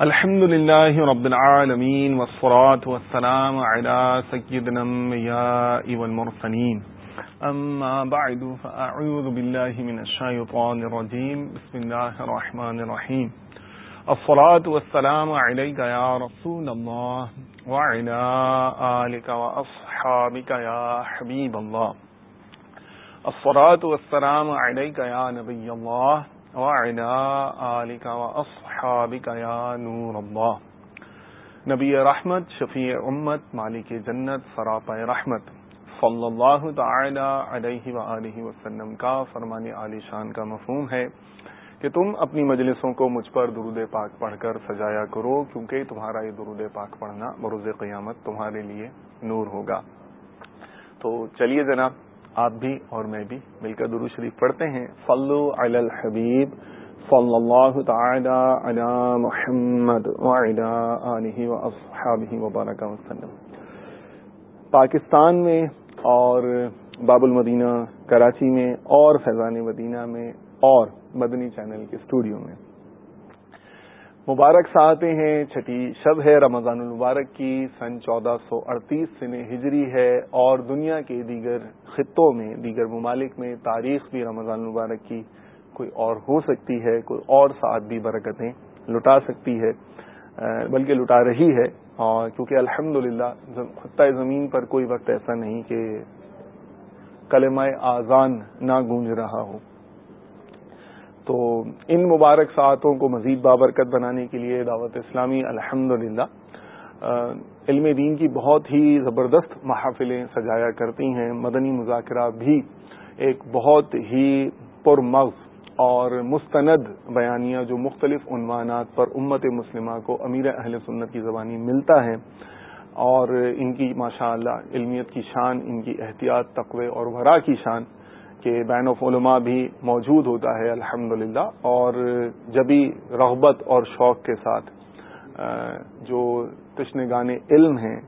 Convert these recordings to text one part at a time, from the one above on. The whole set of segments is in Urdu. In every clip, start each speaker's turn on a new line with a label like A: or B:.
A: الحمد لله رب العالمين والصلاة والسلام على سيد الأنبياء والمرسلين. أما بعد، فأعوذ بالله من الشيطان الرجيم. بسم الله الرحمن الرحيم. الصلاة والسلام عليك يا رسول الله وعلى آلك وأصحابك يا حبيب الله. الصلاة والسلام عليك يا نبي الله وعلى آلك وأصحابك يا نور الله. نبی رحمت، شفیع امت، مالک جنت سراپ رحمت. صلی اللہ تعالی علیہ وآلہ وسلم کا فرمان عالی شان کا مفہوم ہے کہ تم اپنی مجلسوں کو مجھ پر درود پاک پڑھ کر سجایا کرو، کیونکہ تمہارا یہ درود پاک پڑھنا بروز قیامت تمہارے لیے نور ہوگا. تو چلیے جناب آپ بھی اور میں بھی مل کر درو شریف پڑھتے ہیں۔ صلو علی الحبیب صلی اللہ تعالی علی محمد آلہ وبارک وسلم۔ پاکستان میں اور باب المدینہ کراچی میں اور فیضان مدینہ میں اور مدنی چینل کے اسٹوڈیو میں۔ مبارک ساتے ہیں، چھٹی شب ہے رمضان المبارک کی، سن چودہ سو اڑتیس سن ہجری ہے اور دنیا کے دیگر خطوں میں، دیگر ممالک میں تاریخ بھی رمضان المبارک کی کوئی اور ہو سکتی ہے، کوئی اور ساتھ بھی برکتیں لٹا سکتی ہے بلکہ لٹا رہی ہے۔ اور کیونکہ الحمد للہ خطۂ زمین پر کوئی وقت ایسا نہیں کہ کلمہ آزان نہ گونج رہا ہو۔ تو ان مبارک ساعتوں کو مزید بابرکت بنانے کے لیے دعوت اسلامی الحمد علم دین کی بہت ہی زبردست محافلیں سجایا کرتی ہیں۔ مدنی مذاکرہ بھی ایک بہت ہی پر مغز اور مستند بیانیہ جو مختلف عنوانات پر امت مسلمہ کو امیر اہل سنت کی زبانی ملتا ہے اور ان کی ماشاء اللہ علمیت کی شان، ان کی احتیاط، تقوی اور ورا کی شان کہ بین علماء بھی موجود ہوتا ہے الحمد اور جبھی رغبت اور شوق کے ساتھ جو تشن گانے علم ہیں،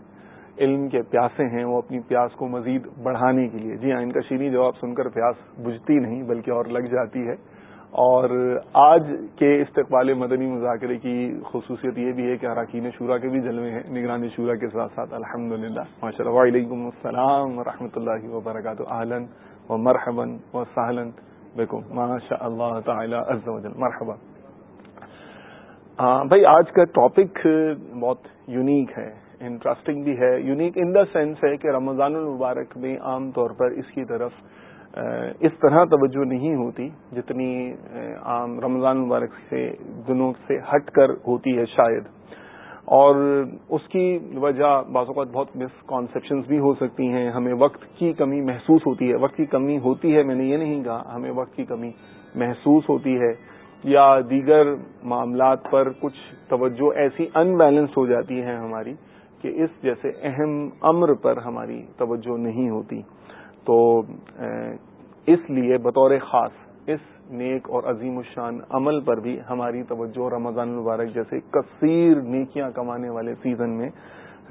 A: علم کے پیاسے ہیں، وہ اپنی پیاس کو مزید بڑھانے کے لیے۔ جی ہاں ان کا شیریں جواب سن کر پیاس بجھتی نہیں، بلکہ اور لگ جاتی ہے۔ اور آج کے استقبال مدنی مذاکرے کی خصوصیت یہ بھی ہے کہ اراکین شورا کے بھی جلوے ہیں نگرانی شورا کے ساتھ ساتھ الحمد للہ ماشاء اللہ وعلیکم السلام و اللہ وبرکاتہ۔ عالن و مرحبن و سہلن بیکو ماشاء اللہ تعالی عز و جل. مرحبا. بھائی، آج کا ٹاپک بہت یونیک ہے انٹرسٹنگ بھی ہے. یونیک ان دا سینس ہے کہ رمضان المبارک میں عام طور پر اس کی طرف اس طرح توجہ نہیں ہوتی جتنی عام رمضان المبارک سے، دنوں سے ہٹ کر ہوتی ہے شاید. اور اس کی وجہ بعض اوقات بہت مسکانسیپشنز بھی ہو سکتی ہیں۔ ہمیں وقت کی کمی محسوس ہوتی ہے۔ وقت کی کمی ہوتی ہے، میں نے یہ نہیں کہا، ہمیں وقت کی کمی محسوس ہوتی ہے یا دیگر معاملات پر کچھ توجہ ایسی ان بیلنس ہو جاتی ہے ہماری کہ اس جیسے اہم امر پر ہماری توجہ نہیں ہوتی۔ تو اس لیے بطور خاص اس نیک اور عظیم الشان عمل پر بھی ہماری توجہ رمضان المبارک جیسے کثیر نیکیاں کمانے والے سیزن میں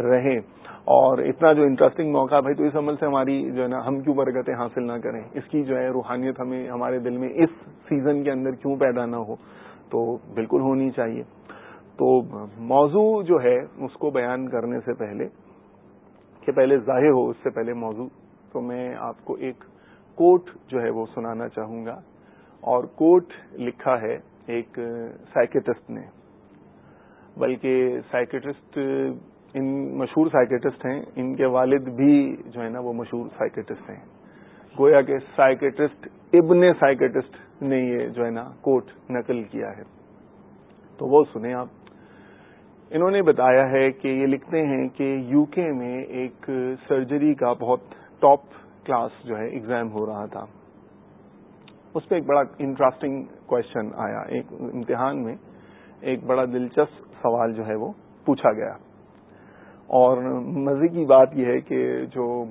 A: رہے۔ اور اتنا جو انٹرسٹنگ موقع بھائی، تو اس عمل سے ہماری جو ہے نا، ہم کیوں برکتیں حاصل نہ کریں؟ اس کی جو ہے روحانیت ہمیں، ہمارے دل میں اس سیزن کے اندر کیوں پیدا نہ ہو؟ تو بالکل ہونی چاہیے۔ تو موضوع جو ہے، اس کو بیان کرنے سے پہلے کہ پہلے ظاہر ہو، اس سے پہلے موضوع۔ تو میں آپ کو ایک کوٹ جو ہے وہ سنانا چاہوں گا۔ اور کوٹ لکھا ہے ایک سائکٹسٹ نے، بلکہ سائکٹسٹ ان مشہور سائکٹسٹ ہیں، ان کے والد بھی جو ہے نا وہ مشہور سائکٹسٹ ہیں۔ گویا کہ سائکٹسٹ ابن سائکٹسٹ نے یہ جو ہے نا کوٹ نقل کیا ہے۔ تو وہ سنیں آپ۔ انہوں نے بتایا ہے کہ یہ لکھتے ہیں کہ یو کے میں ایک سرجری کا بہت ٹاپ کلاس جو ہے ایگزام ہو رہا تھا۔ اس پہ ایک بڑا انٹرسٹنگ کوشچن آیا۔ ایک امتحان میں ایک بڑا دلچسپ سوال جو ہے وہ پوچھا گیا۔ اور مزے کی بات یہ ہے کہ جو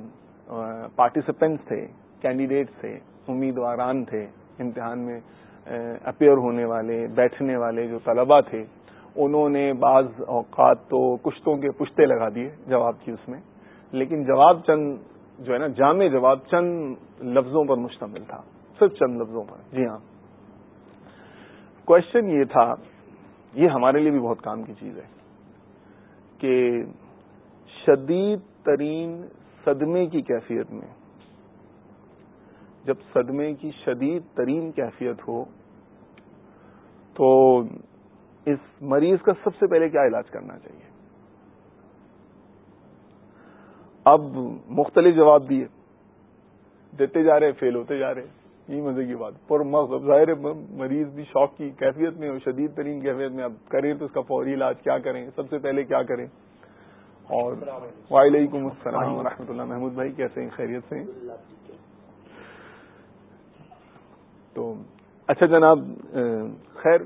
A: پارٹیسپینٹس تھے کینڈیڈیٹس تھے، امیدواران تھے، امتحان میں اپیئر ہونے والے، بیٹھنے والے جو طلبا تھے، انہوں نے بعض اوقات تو کشتوں کے پشتے لگا دیے جواب کی اس میں۔ لیکن جواب چند جو ہے نا، جامع جواب چند لفظوں پر مشتمل تھا۔ صرف چند لفظوں پر جی ہاں۔ کوشچن یہ تھا یہ ہمارے لیے بھی بہت کام کی چیز ہے کہ شدید ترین صدمے کی کیفیت میں جب صدمے کی شدید ترین کیفیت ہو تو اس مریض کا سب سے پہلے کیا علاج کرنا چاہیے؟ اب مختلف جواب دیے دیتے جا رہے فیل ہوتے جا رہے۔ یہی مزے کی بات۔ پر ظاہر مریض بھی شوق کی کیفیت میں شدید ترین کیفیت میں اب کریں تو اس کا فوری علاج کیا کریں؟ سب سے پہلے کیا کریں؟ اور وعلیکم السلام و اللہ۔ محمود بھائی، کیسے ہیں؟ خیریت سے تو اچھا جناب خیر،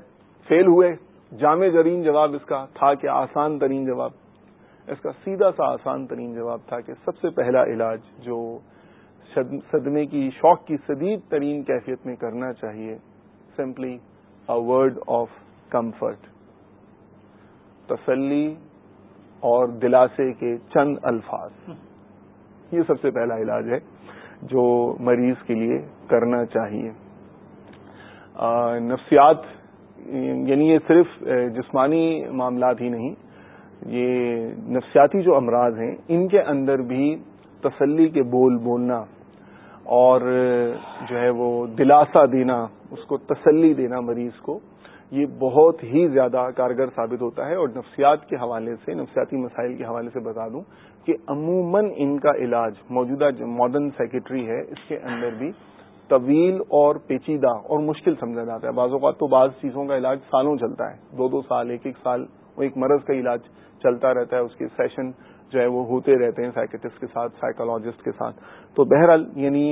A: فیل ہوئے۔ جامع ترین جواب اس کا تھا کہ آسان ترین جواب۔ اس کا سیدھا سا آسان ترین جواب تھا کہ سب سے پہلا علاج جو صدمے کی، شوق کی شدید ترین کیفیت میں کرنا چاہیے۔ Simply a word of comfort تسلی اور دلاسے کے چند الفاظ۔ یہ سب سے پہلا علاج ہے جو مریض کے لیے کرنا چاہیے۔ نفسیات یعنی یہ صرف جسمانی معاملات ہی نہیں، یہ نفسیاتی جو امراض ہیں، ان کے اندر بھی تسلی کے بول بولنا اور جو ہے وہ دلاسا دینا، اس کو تسلی دینا مریض کو، یہ بہت ہی زیادہ کارگر ثابت ہوتا ہے۔ اور نفسیات کے حوالے سے، نفسیاتی مسائل کے حوالے سے بتا دوں کہ عموماً ان کا علاج، موجودہ جو ماڈرن سیکٹری ہے، اس کے اندر بھی طویل اور پیچیدہ اور مشکل سمجھا جاتا ہے۔ بعض اوقات تو بعض چیزوں کا علاج سالوں چلتا ہے۔ دو دو سال، ایک ایک سال، وہ ایک مرض کا علاج چلتا رہتا ہے، اس کے سیشن جو ہے وہ ہوتے رہتے ہیں سائکٹسٹ کے ساتھ سائیکولوجسٹ کے ساتھ. تو بہرحال یعنی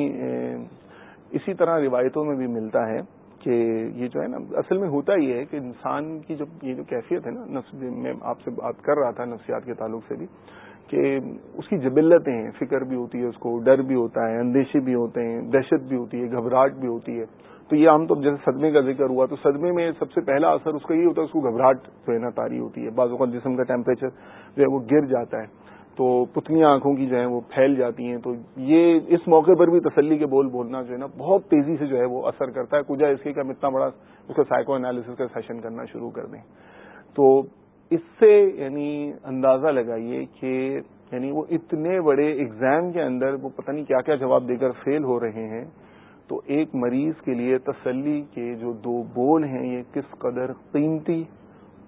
A: اسی طرح روایتوں میں بھی ملتا ہے کہ یہ جو ہے نا، اصل میں ہوتا یہ ہے کہ انسان کی جو، یہ جو کیفیت ہے نا میں آپ سے بات کر رہا تھا، نفسیات کے تعلق سے بھی، کہ اس کی جبلتیں ہیں، فکر بھی ہوتی ہے اس کو، ڈر بھی ہوتا ہے، اندیشے بھی ہوتے ہیں، دہشت بھی ہوتی ہے، گھبراہٹ بھی ہوتی ہے. تو یہ عام طور جیسے صدمے کا ذکر ہوا، تو صدمے میں سب سے پہلا اثر اس کا یہ ہوتا ہے، اس کو گھبراہٹ جو ہے نا تاری ہوتی ہے. بعض اوقات جسم کا ٹیمپریچر جو ہے وہ گر جاتا ہے. تو پتلیاں آنکھوں کی جو ہیں وہ پھیل جاتی ہیں۔ تو یہ اس موقع پر بھی تسلی کے بول بولنا جو ہے نا بہت تیزی سے جو ہے وہ اثر کرتا ہے۔ کجا اس کے کا اتنا بڑا اس کا سائیکو انالیس کا سیشن کرنا شروع کر دیں۔ تو اس سے یعنی اندازہ لگائیے کہ یعنی وہ اتنے بڑے اگزام کے اندر وہ پتہ نہیں کیا کیا جواب دے کر فیل ہو رہے ہیں۔ تو ایک مریض کے لیے تسلی کے جو دو بول ہیں یہ کس قدر قیمتی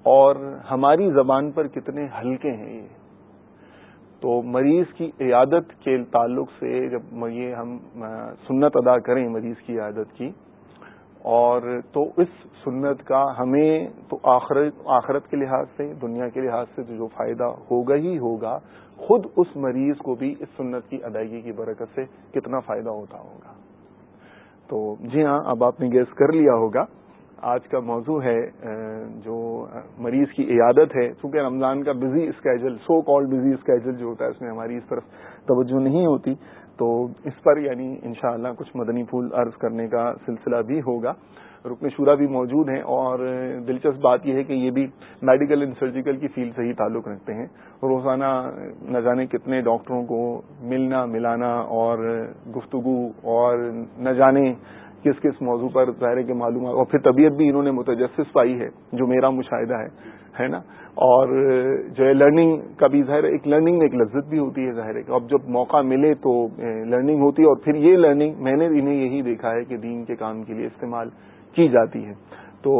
A: اور ہماری زبان پر کتنے ہلکے ہیں یہ۔ تو مریض کی عیادت کے تعلق سے جب یہ ہم سنت ادا کریں مریض کی عیادت کی، اور تو اس سنت کا ہمیں تو آخرت آخرت کے لحاظ سے، دنیا کے لحاظ سے جو فائدہ ہوگا ہی ہوگا، خود اس مریض کو بھی اس سنت کی ادائیگی کی برکت سے کتنا فائدہ ہوتا ہوگا۔ تو جی ہاں اب آپ نے گیس کر لیا ہوگا۔ آج کا موضوع ہے جو مریض کی عیادت ہے۔ چونکہ رمضان کا بزی اسکیجل سو کال بزی اسکیجل جو ہوتا ہے، اس میں ہماری اس طرف توجہ نہیں ہوتی۔ تو اس پر یعنی انشاءاللہ کچھ مدنی پھول عرض کرنے کا سلسلہ بھی ہوگا۔ رکن شورا بھی موجود ہیں اور دلچسپ بات یہ ہے کہ یہ بھی میڈیکل اینڈ سرجیکل کی فیلڈ سے ہی تعلق رکھتے ہیں۔ روزانہ نہ جانے کتنے ڈاکٹروں کو ملنا، ملانا اور گفتگو اور نہ جانے کس کس موضوع پر ظاہر کے معلومات اور پھر طبیعت بھی انہوں نے متجسس پائی ہے، جو میرا مشاہدہ ہے ہے نا؟ اور جو ہے لرننگ کا بھی ظاہر ایک لرننگ میں ایک لذت بھی ہوتی ہے ظاہر ہے اب جب موقع ملے تو لرننگ ہوتی ہے اور پھر یہ لرننگ میں نے انہیں یہی دیکھا ہے کہ دین کے کام کے لیے استعمال کی جاتی ہے۔ تو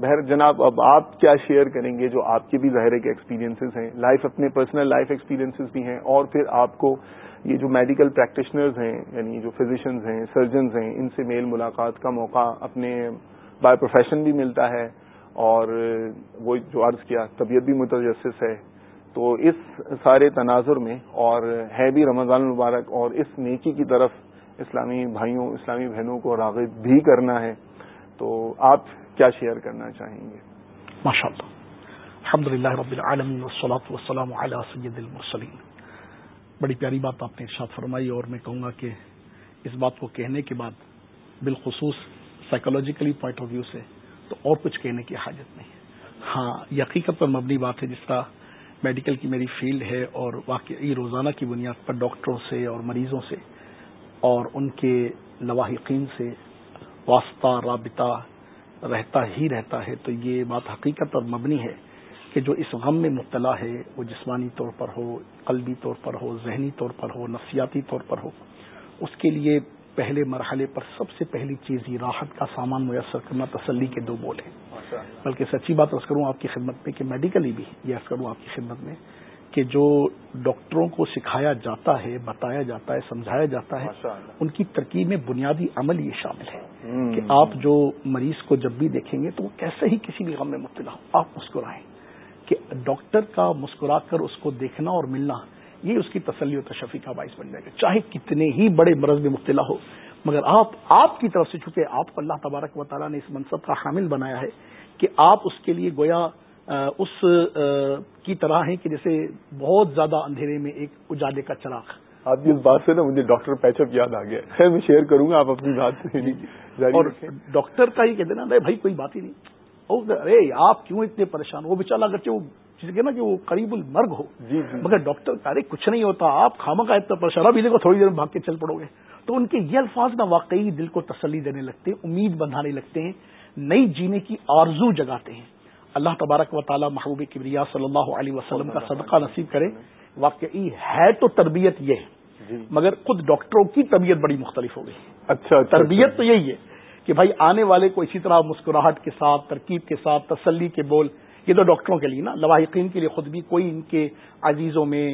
A: بہر جناب، اب آپ کیا شیئر کریں گے جو آپ کے بھی ظاہر کے ایکسپیرینسز ہیں؟ لائف اپنے پرسنل لائف ایکسپیرینسز بھی ہیں اور پھر آپ کو یہ جو میڈیکل پریکٹیشنرز ہیں یعنی جو فزیشنز ہیں سرجنز ہیں، ان سے میل ملاقات کا موقع اپنے بائی پروفیشن بھی ملتا ہے اور وہ جو عرض کیا طبیعت بھی متجسس ہے۔ تو اس سارے تناظر میں اور ہے بھی رمضان المبارک اور اس نیکی کی طرف اسلامی بھائیوں، اسلامی بہنوں کو راغب بھی کرنا ہے۔ تو آپ کیا شیئر کرنا چاہیں گے؟
B: ماشاء اللہ الحمد للہ رب العالمین والصلاة والسلام علی سید المرسلین۔ بڑی پیاری بات آپ نے ارشاد فرمائی اور میں کہوں گا کہ اس بات کو کہنے کے بعد بالخصوص سائیکولوجیکلی پوائنٹ آف ویو سے تو اور کچھ کہنے کی حاجت نہیں ہاں یہ حقیقت پر مبنی بات ہے جس طرح میڈیکل کی میری فیلڈ ہے اور واقعی روزانہ کی بنیاد پر ڈاکٹروں سے اور مریضوں سے اور ان کے لواحقین سے واسطہ، رابطہ رہتا ہی رہتا ہے۔ تو یہ بات حقیقت اور مبنی ہے۔ کہ جو اس غم میں مبتلا ہے وہ جسمانی طور پر ہو قلبی طور پر ہو ذہنی طور پر ہو نفسیاتی طور پر ہو اس کے لیے پہلے مرحلے پر سب سے پہلی چیز یہ راحت کا سامان میسر کرنا تسلی کے دو بول ہیں۔ بلکہ سچی بات ارض کروں آپ کی خدمت میں کہ میڈیکلی بھی یہ عرض کروں آپ کی خدمت میں کہ جو ڈاکٹروں کو سکھایا جاتا ہے بتایا جاتا ہے سمجھایا جاتا ہے ان کی ترکیب میں بنیادی عمل یہ شامل ہے کہ آپ جو مریض کو جب بھی دیکھیں گے تو وہ کیسے ہی کسی بھی غم میں مبتلا ہو آپ مسکرائیں۔ کہ ڈاکٹر کا مسکرا کر اس کو دیکھنا اور ملنا یہ اس کی تسلی و تشفی کا باعث بن جائے گا۔ چاہے کتنے ہی بڑے مرض میں مبتلا ہو مگر آپ آپ کی طرف سے چونکہ آپ کو اللہ تبارک و تعالیٰ نے اس منصب کا حامل بنایا ہے کہ آپ اس کے لیے گویا اس کی طرح ہیں کہ جیسے بہت زیادہ اندھیرے میں ایک اجالے کا چراغ۔
A: آپ کی اس بات سے نا مجھے ڈاکٹر پیچ اپ یاد آ گیا خیر میں شیئر کروں گا آپ اپنی بات
B: اور ڈاکٹر کا ہی کہتے نا بھائی کوئی بات ہی نہیں۔ ارے آپ کیوں اتنے پریشان؟ وہ بےچارا اگرچہ وہ جسے کہ نا کہ وہ قریب المرگ ہو۔ جی جی۔ مگر ڈاکٹر ارے کچھ نہیں ہوتا۔ آپ کھاما کا اتنا پریشان۔ اب دیکھو تھوڑی دیر میں بھاگ کے چل پڑو گے۔ تو ان کے یہ الفاظ نہ واقعی دل کو تسلی دینے لگتے ہیں امید بندھانے لگتے ہیں نئی جینے کی آرزو جگاتے ہیں۔ اللہ تبارک و تعالی محبوب کبریا صلی اللہ علیہ وسلم کا صدقہ نصیب کرے۔ واقعی ہے تو تربیت یہ ہے۔ جی۔ مگر خود ڈاکٹروں کی طبیعت بڑی مختلف ہو گئی۔ اچھا, اچھا، تربیت تو یہی ہے۔ کہ بھائی آنے والے کو اسی طرح مسکراہٹ کے ساتھ، ترکیب کے ساتھ، تسلی کے بول، یہ تو ڈاکٹروں کے لیے نا، لواحقین کے لیے خود بھی کوئی ان کے عزیزوں میں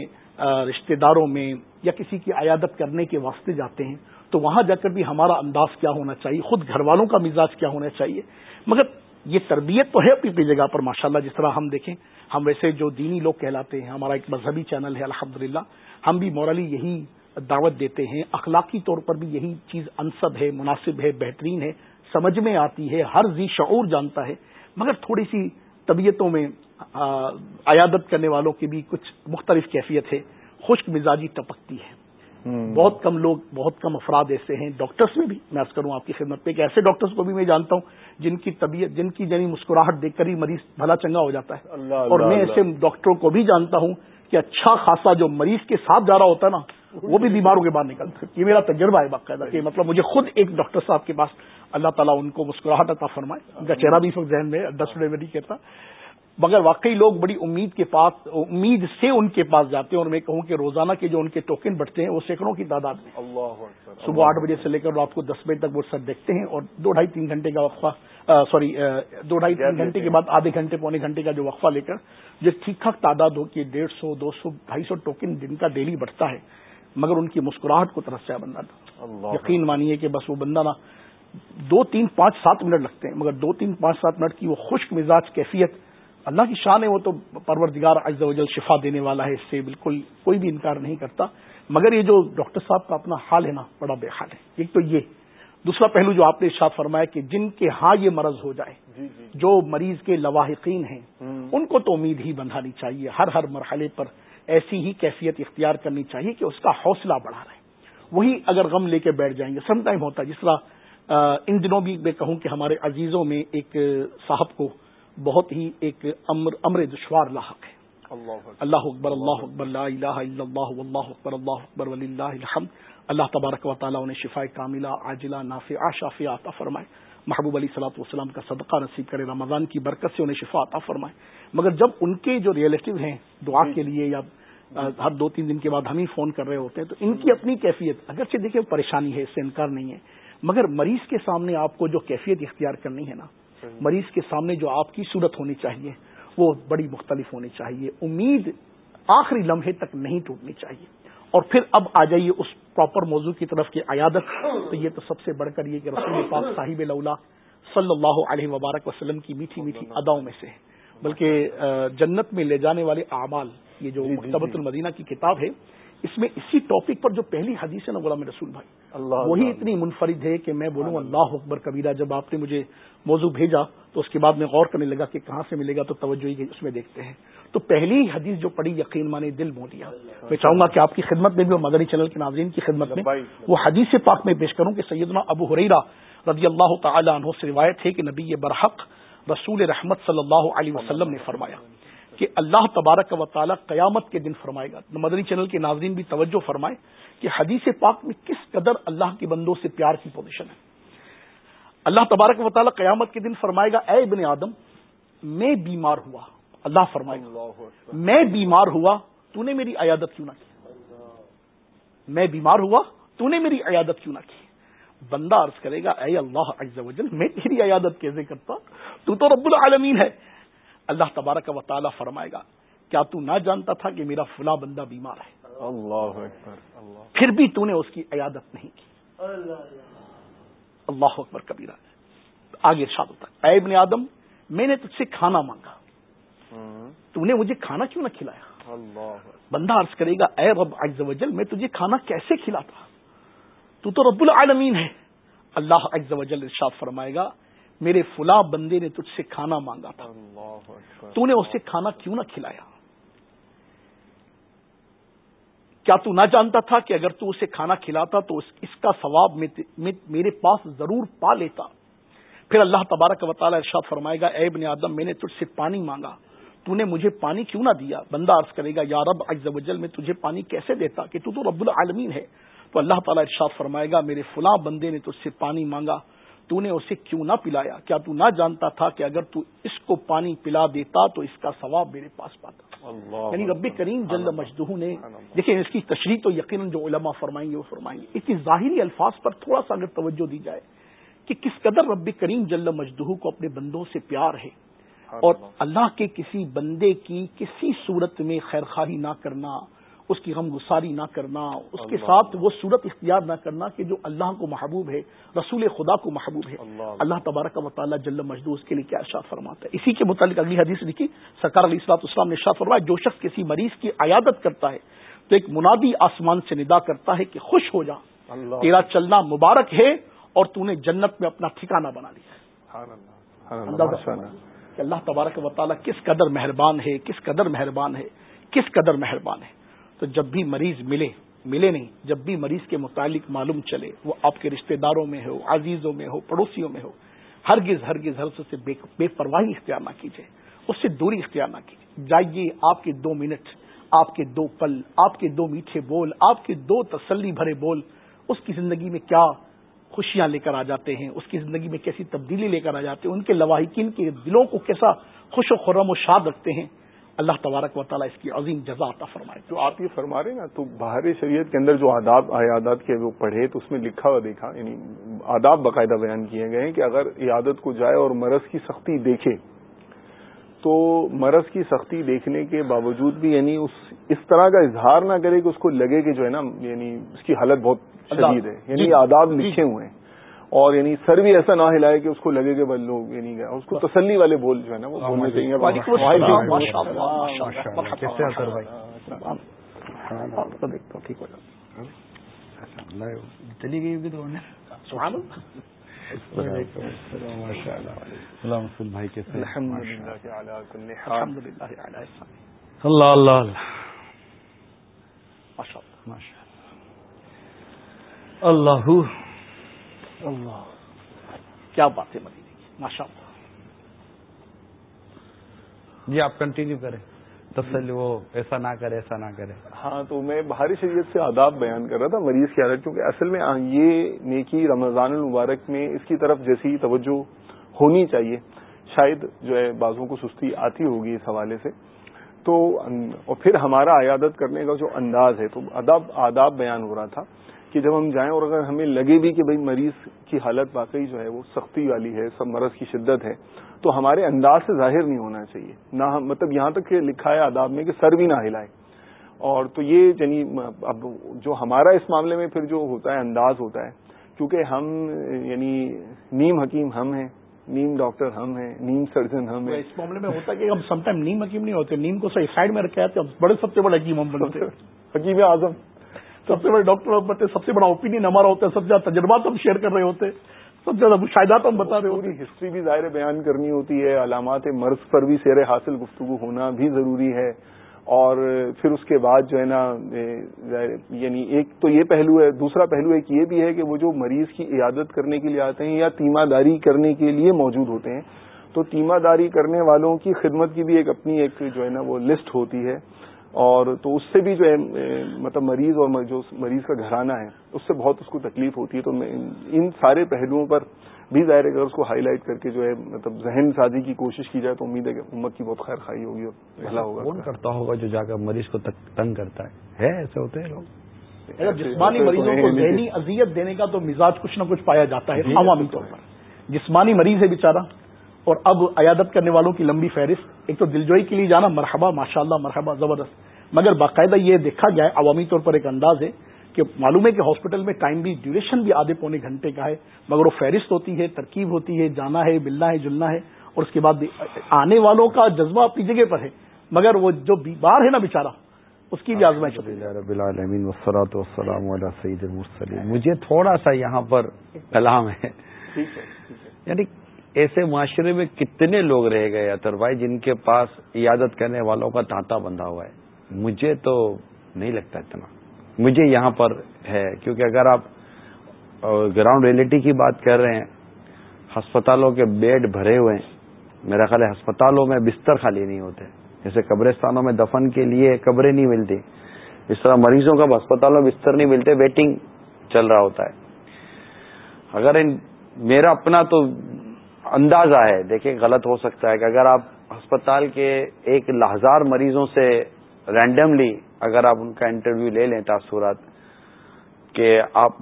B: رشتہ داروں میں یا کسی کی عیادت کرنے کے واسطے جاتے ہیں، تو وہاں جا کر بھی ہمارا انداز کیا ہونا چاہیے، خود گھر والوں کا مزاج کیا ہونا چاہیے۔ مگر یہ تربیت تو ہے اپنی اپنی جگہ پر، ماشاءاللہ جس طرح ہم دیکھیں، ہم ویسے جو دینی لوگ کہلاتے ہیں، ہمارا ایک مذہبی چینل ہے الحمد ہم بھی مورلی یہی دعوت دیتے ہیں۔ اخلاقی طور پر بھی یہی چیز انصب ہے مناسب ہے بہترین ہے سمجھ میں آتی ہے ہر ذی شعور جانتا ہے۔ مگر تھوڑی سی طبیعتوں میں عیادت کرنے والوں کی بھی کچھ مختلف کیفیت ہے۔ خشک مزاجی ٹپکتی ہے۔ بہت کم لوگ بہت کم افراد ایسے ہیں۔ ڈاکٹرس میں بھی میں کروں آپ کی خدمت پہ کہ ایسے ڈاکٹرس کو بھی میں جانتا ہوں جن کی طبیعت جن کی جنی مسکراہٹ دیکھ کر ہی مریض بھلا چنگا ہو جاتا ہے۔ اور میں ایسے ڈاکٹروں کو بھی جانتا ہوں کہ اچھا خاصا جو مریض کے ساتھ جا رہا ہوتا ہے نا وہ بھی بیماروں کے بعد نکلتا ہے یہ میرا تجربہ ہے باقاعدہ کہ مطلب مجھے خود ایک ڈاکٹر صاحب کے پاس اللہ تعالیٰ ان کو مسکراہٹ عطا فرمائے۔ ان کا چہرہ بھی اس وقت ذہن میں دس میں نہیں کہتا مگر واقعی لوگ بڑی امید کے پاس امید سے ان کے پاس جاتے ہیں۔ اور میں کہوں کہ روزانہ کے جو ان کے ٹوکن بڑھتے ہیں وہ سینکڑوں کی تعداد میں۔ صبح آٹھ بجے سے لے کر رات کو دس بجے تک وہ سر دیکھتے ہیں۔ اور دو ڈھائی تین گھنٹے کا وقفہ سوری دو ڈھائی تین گھنٹے کے بعد آدھے گھنٹے پونے گھنٹے کا جو وقفہ لے کر جو ٹھیک ٹھاک تعداد ہو کہ ڈیڑھ سو دو سو ڈھائی سو ٹوکن دن کا ڈیلی بڑھتا ہے۔ مگر ان کی مسکراہٹ کو ترس ہے بندہ یقین مانیے کہ بس وہ بندہ نا دو تین پانچ سات منٹ لگتے ہیں مگر دو تین پانچ سات منٹ کی وہ خشک مزاج کیفیت اللہ کی شان ہے وہ تو پروردگار عز و جل شفا دینے والا ہے اس سے بالکل کوئی بھی انکار نہیں کرتا۔ مگر یہ جو ڈاکٹر صاحب کا اپنا حال ہے نا بڑا بے حال ہے۔ ایک تو یہ۔ دوسرا پہلو جو آپ نے ارشاد فرمایا کہ جن کے ہاں یہ مرض ہو جائے جی جی جو مریض کے لواحقین ہیں ان کو تو امید ہی بندھانی چاہیے ہر ہر مرحلے پر۔ ایسی ہی کیفیت اختیار کرنی چاہیے کہ اس کا حوصلہ بڑھا رہے۔ وہی اگر غم لے کے بیٹھ جائیں گے سم ٹائم ہوتا ہے جس طرح ان دنوں بھی میں کہوں کہ ہمارے عزیزوں میں ایک صاحب کو بہت ہی ایک امر امر دشوار لاحق ہے۔ اللہ اکبر اللہ اکبر لا الہ الا اللہ واللہ اکبر اللہ اکبر وللہ الحمد۔ اللہ تبارک و تعالیٰ انہیں شفا کاملہ عاجلہ نافع شافیہ عطا فرمائے۔ محبوب علی صلاح والسلام کا صدقہ نصیب کرے رمضان کی برکت سے انہیں شفا عطا فرمائے مگر جب ان کے جو ریلیٹو ہیں دعا جی۔ کے لیے یا ہر دو تین دن کے بعد ہم ہی فون کر رہے ہوتے ہیں تو ان کی اپنی کیفیت اگرچہ دیکھیں پریشانی ہے اس سے انکار نہیں ہے مگر مریض کے سامنے آپ کو جو کیفیت اختیار کرنی ہے نا مریض کے سامنے جو آپ کی صورت ہونی چاہیے وہ بڑی مختلف ہونی چاہیے۔ امید آخری لمحے تک نہیں ٹوٹنی چاہیے۔ اور پھر اب آ جائیے اس پراپر موضوع کی طرف کی عیادت تو یہ تو سب سے بڑھ کر یہ کہ رسول پاک صاحب لولا صلی اللہ علیہ وبارک وسلم کی میٹھی میٹھی اداؤں میں سے بلکہ جنت میں لے جانے والے اعمال یہ جو جی، جی، مکتبۃ جی۔ المدینہ کی کتاب ہے اس میں اسی ٹاپک پر جو پہلی حدیث ہے نا غلام رسول بھائی اللہ وہی اتنی منفرد ہے کہ میں بولوں اللہ۔ اکبر کبیرہ جب آپ نے مجھے موضوع بھیجا تو اس کے بعد میں غور کرنے لگا کہ کہاں سے ملے گا تو توجہ اس میں دیکھتے ہیں۔ تو پہلی حدیث جو پڑی یقین مانے دل مو دیا میں چاہوں گا کہ آپ کی خدمت میں بھی اور مدنی چینل کے ناظرین کی خدمت میں وہ حدیث پاک میں پیش کروں کہ سیدنا ابو حریرا رضی اللہ تعالی عنہ سے روایت ہے کہ نبی برحق رسول رحمت صلی اللہ علیہ وسلم نے فرمایا کہ اللہ تبارک و تعالی قیامت کے دن فرمائے گا۔ مدنی چینل کے ناظرین بھی توجہ فرمائے کہ حدیث پاک میں کس قدر اللہ کے بندوں سے پیار کی پوزیشن ہے۔ اللہ تبارک و تعالیٰ قیامت کے دن فرمائے گا اے ابن آدم میں بیمار ہوا۔ اللہ فرمائے گا میں بیمار ہوا تو نے میری عیادت کیوں نہ کی؟ میں بیمار ہوا تو نے میری عیادت کیوں نہ کی؟ بندہ عرض کرے گا اے اللہ عز و جل میں تیری عیادت کیسے کرتا؟ تو تو رب العالمین ہے۔ اللہ تبارک و تعالیٰ فرمائے گا کیا تو نہ جانتا تھا کہ میرا فلاں بندہ بیمار ہے؟
A: اللہ
B: پھر بھی تو نے اس کی عیادت نہیں کی۔ اللہ اکبر کبیرہ۔ آگے ارشاد ہوتا ہے اے ابن آدم میں نے تجھ سے کھانا مانگا۔ تو نے مجھے کھانا کیوں نہ کھلایا؟ بندہ عرض کرے گا اے رب عز و جل میں تجھے کھانا کیسے کھلاتا؟ تو تو رب العالمین ہے۔ اللہ عز و جل ارشاد فرمائے گا میرے فلاں بندے نے تجھ سے کھانا مانگا تھا۔ تو نے اسے کھانا کیوں نہ کھلایا؟ کیا تو نہ جانتا تھا کہ اگر تو اسے کھانا کھلاتا تو اس کا ثواب میرے پاس ضرور پا لیتا؟ پھر اللہ تبارک و تعالی ارشاد فرمائے گا اے ابن آدم میں نے تجھ سے پانی مانگا۔ تو نے مجھے پانی کیوں نہ دیا؟ بندہ عرض کرے گا یا رب عز و جل میں تجھے پانی کیسے دیتا کہ تو تو رب العالمین ہے؟ تو اللہ تعالیٰ ارشاد فرمائے گا میرے فلاں بندے نے تجھ سے پانی مانگا تو نے اسے کیوں نہ پلایا؟ کیا تو نہ جانتا تھا کہ اگر تو اس کو پانی پلا دیتا تو اس کا ثواب میرے پاس پاتا؟ یعنی رب کریم جل مجدہ نے دیکھیں اس کی تشریح تو یقیناً جو علماء فرمائیں گے وہ فرمائیں گے۔ اس کی ظاہری الفاظ پر تھوڑا سا اگر توجہ دی جائے کہ کس قدر رب کریم جل مجدہ کو اپنے بندوں سے پیار ہے۔ اور اللہ۔ کے کسی بندے کی کسی صورت میں خیرخواہی نہ کرنا اس کی غم گساری نہ کرنا اس کے ساتھ وہ صورت اختیار نہ کرنا کہ جو اللہ کو محبوب ہے رسول خدا کو محبوب ہے۔ اللہ۔ تبارک و تعالیٰ جل مجدو اس کے لیے کیا ارشاد فرماتا ہے۔ اسی کے متعلق اگلی حدیث لکھی سرکار علیہ السلاط اسلام نے ارشاد فرمایا جو شخص کسی مریض کی عیادت کرتا ہے تو ایک منادی آسمان سے ندا کرتا ہے کہ خوش ہو جا۔ تیرا چلنا مبارک ہے اور تو نے جنت میں اپنا ٹھکانہ بنا لیا۔ کہ اللہ تبارک و تعالیٰ کس قدر مہربان ہے، کس قدر مہربان ہے، کس قدر مہربان ہے۔ تو جب بھی مریض ملے ملے نہیں، جب بھی مریض کے متعلق معلوم چلے، وہ آپ کے رشتہ داروں میں ہو، عزیزوں میں ہو، پڑوسیوں میں ہو، ہرگز ہرگز ہر سے بے پرواہی اختیار نہ کیجیے اس سے دوری اختیار نہ کیجیے جائیے آپ کے دو منٹ، آپ کے دو پل، آپ کے دو میٹھے بول، آپ کے دو تسلی بھرے بول، اس کی زندگی میں کیا خوشیاں لے کر آ جاتے ہیں، اس کی زندگی میں کیسی تبدیلی لے کر آ جاتے ہیں، ان کے لواحقین کے دلوں کو کیسا خوش و خرم و شاد رکھتے ہیں۔ اللہ تبارک و تعالیٰ اس کی عظیم جزا عطا فرمائے۔
A: جو آپ یہ فرما رہے ہیں نا، تو باہر شریعت کے اندر جو آداب عیادات کے وہ پڑھے، تو اس میں لکھا ہوا دیکھا یعنی آداب باقاعدہ بیان کیے گئے ہیں کہ اگر عیادت کو جائے اور مرض کی سختی دیکھے، تو مرض کی سختی دیکھنے کے باوجود بھی یعنی اس اس طرح کا اظہار نہ کرے کہ اس کو لگے کہ جو ہے نا یعنی اس کی حالت بہت شدید ہے. یعنی جی۔ آداب جی۔ لکھے ہوئے ہیں. اور یعنی سر بھی ایسا نہ ہلائے کہ اس کو لگے کہ بل لوگ یعنی اس کو تسلی والے بول جو ہے نا وہ بولنے چاہیے.
B: چلی گئی بھائی کیسے اللہ اللہ اللہ اللہ کیا بات ہے مدینے کی؟ ماشاء اللہ
C: جی آپ کنٹینیو کریں۔ تسلی وہ ایسا نہ کرے ایسا نہ کرے۔
A: ہاں تو میں بھاری شریعت سے آداب بیان کر رہا تھا مریض کی حالت کیونکہ اصل میں یہ نیکی رمضان المبارک میں اس کی طرف جیسی توجہ ہونی چاہیے۔ شاید جو ہے بازوں کو سستی آتی ہوگی اس حوالے سے۔ تو اور پھر ہمارا عیادت کرنے کا جو انداز ہے تو ادب آداب بیان ہو رہا تھا۔ کہ جب ہم جائیں اور اگر ہمیں لگے بھی کہ بھائی مریض کی حالت واقعی جو ہے وہ سختی والی ہے سب مرض کی شدت ہے تو ہمارے انداز سے ظاہر نہیں ہونا چاہیے۔ نہ مطلب یہاں تک کہ لکھا ہے آداب میں کہ سر بھی نہ ہلائے اور تو یہ یعنی اب جو ہمارا اس معاملے میں پھر جو ہوتا ہے انداز ہوتا ہے کیونکہ ہم یعنی نیم حکیم ہم ہیں نیم ڈاکٹر ہم ہیں نیم سرجن ہم ہیں۔
B: اس معاملے میں ہوتا ہے کہ ہم سم ٹائم نیم حکیم نہیں ہوتے نیم کو صحیح سائڈ میں رکھے آتے بڑے سب سے بڑے حکیم ہم بنتے
A: حکیم اعظم۔
B: سب سے بڑے ڈاکٹر بنتے سب سے بڑا اوپینین ہمارا ہوتا ہے، سب سے زیادہ تجربات ہم شیئر کر رہے ہوتے سب سے زیادہ مشاہدات ہم بتا رہے
A: ہوتی ہسٹری بھی ظاہر بیان کرنی ہوتی ہے، علامات مرض پر بھی سیر حاصل گفتگو ہونا بھی ضروری ہے۔ اور پھر اس کے بعد جو ہے نا یعنی ایک تو یہ پہلو ہے، دوسرا پہلو ایک یہ بھی ہے کہ وہ جو مریض کی عیادت کرنے کے لیے آتے ہیں یا تیمہ داری کرنے کے لیے موجود ہوتے ہیں۔ تو تیمہ داری کرنے والوں کی خدمت کی بھی ایک اپنی ایک جو ہے نا، وہ لسٹ ہوتی ہے۔ اور تو اس سے بھی جو ہے مطلب مریض اور جو مریض کا گھرانہ ہے اس سے بہت اس کو تکلیف ہوتی ہے۔ تو میں ان سارے پہلوؤں پر بھی ظاہر اگر اس کو ہائی لائٹ کر کے جو ہے مطلب ذہن سازی کی کوشش کی جائے تو امید ہے کہ امت کی بہت خیر خائی ہوگی اور بھلا ہوگا۔
C: کون کرتا ہوگا جو جا کر مریض کو تنگ کرتا ہے؟ ایسے ہوتے ہیں
B: لوگ؟ اگر جسمانی مریضوں کو ذہنی اذیت دینے کا تو مزاج کچھ نہ کچھ پایا جاتا ہے جی، عوامی طور پر۔ جسمانی مریض ہے بیچارہ۔ اور اب عیادت کرنے والوں کی لمبی فہرست ایک تو دلجوئی کے لیے جانا مرحبا ماشاء اللہ مرحبا زبردست۔ مگر باقاعدہ یہ دیکھا گیا ہے عوامی طور پر ایک انداز ہے کہ معلوم ہے کہ ہاسپٹل میں ٹائم بھی ڈیوریشن بھی آدھے پونے گھنٹے کا ہے مگر وہ فہرست ہوتی ہے ترکیب ہوتی ہے جانا ہے ملنا ہے جلنا ہے اور اس کے بعد آنے والوں کا جذبہ اپنی جگہ پر ہے۔ مگر وہ جو بیمار ہے نا بےچارا اس کی بھی آزمائش
C: مجھے تھوڑا سا یہاں پر کلام ہے۔ یعنی ایسے معاشرے میں کتنے لوگ رہ گئے اطر بھائی جن کے پاس عیادت کرنے والوں کا تانتا بندھا ہوا ہے؟ مجھے تو نہیں لگتا اتنا۔ مجھے یہاں پر ہے، کیونکہ اگر آپ گراؤنڈ ریئلٹی کی بات کر رہے ہیں، ہسپتالوں کے بیڈ بھرے ہوئے ہیں۔ میرا خیال ہے ہسپتالوں میں بستر خالی نہیں ہوتے۔ جیسے قبرستانوں میں دفن کے لیے قبریں نہیں ملتی۔ اس طرح مریضوں کا ہسپتالوں میں بستر نہیں ملتے، ویٹنگ چل رہا ہوتا ہے۔ اگر ان میرا اپنا تو اندازہ ہے، دیکھیں، غلط ہو سکتا ہے کہ اگر آپ ہسپتال کے ایک ہزار مریضوں سے رینڈملی اگر آپ ان کا انٹرویو لے لیں تاثرات کہ آپ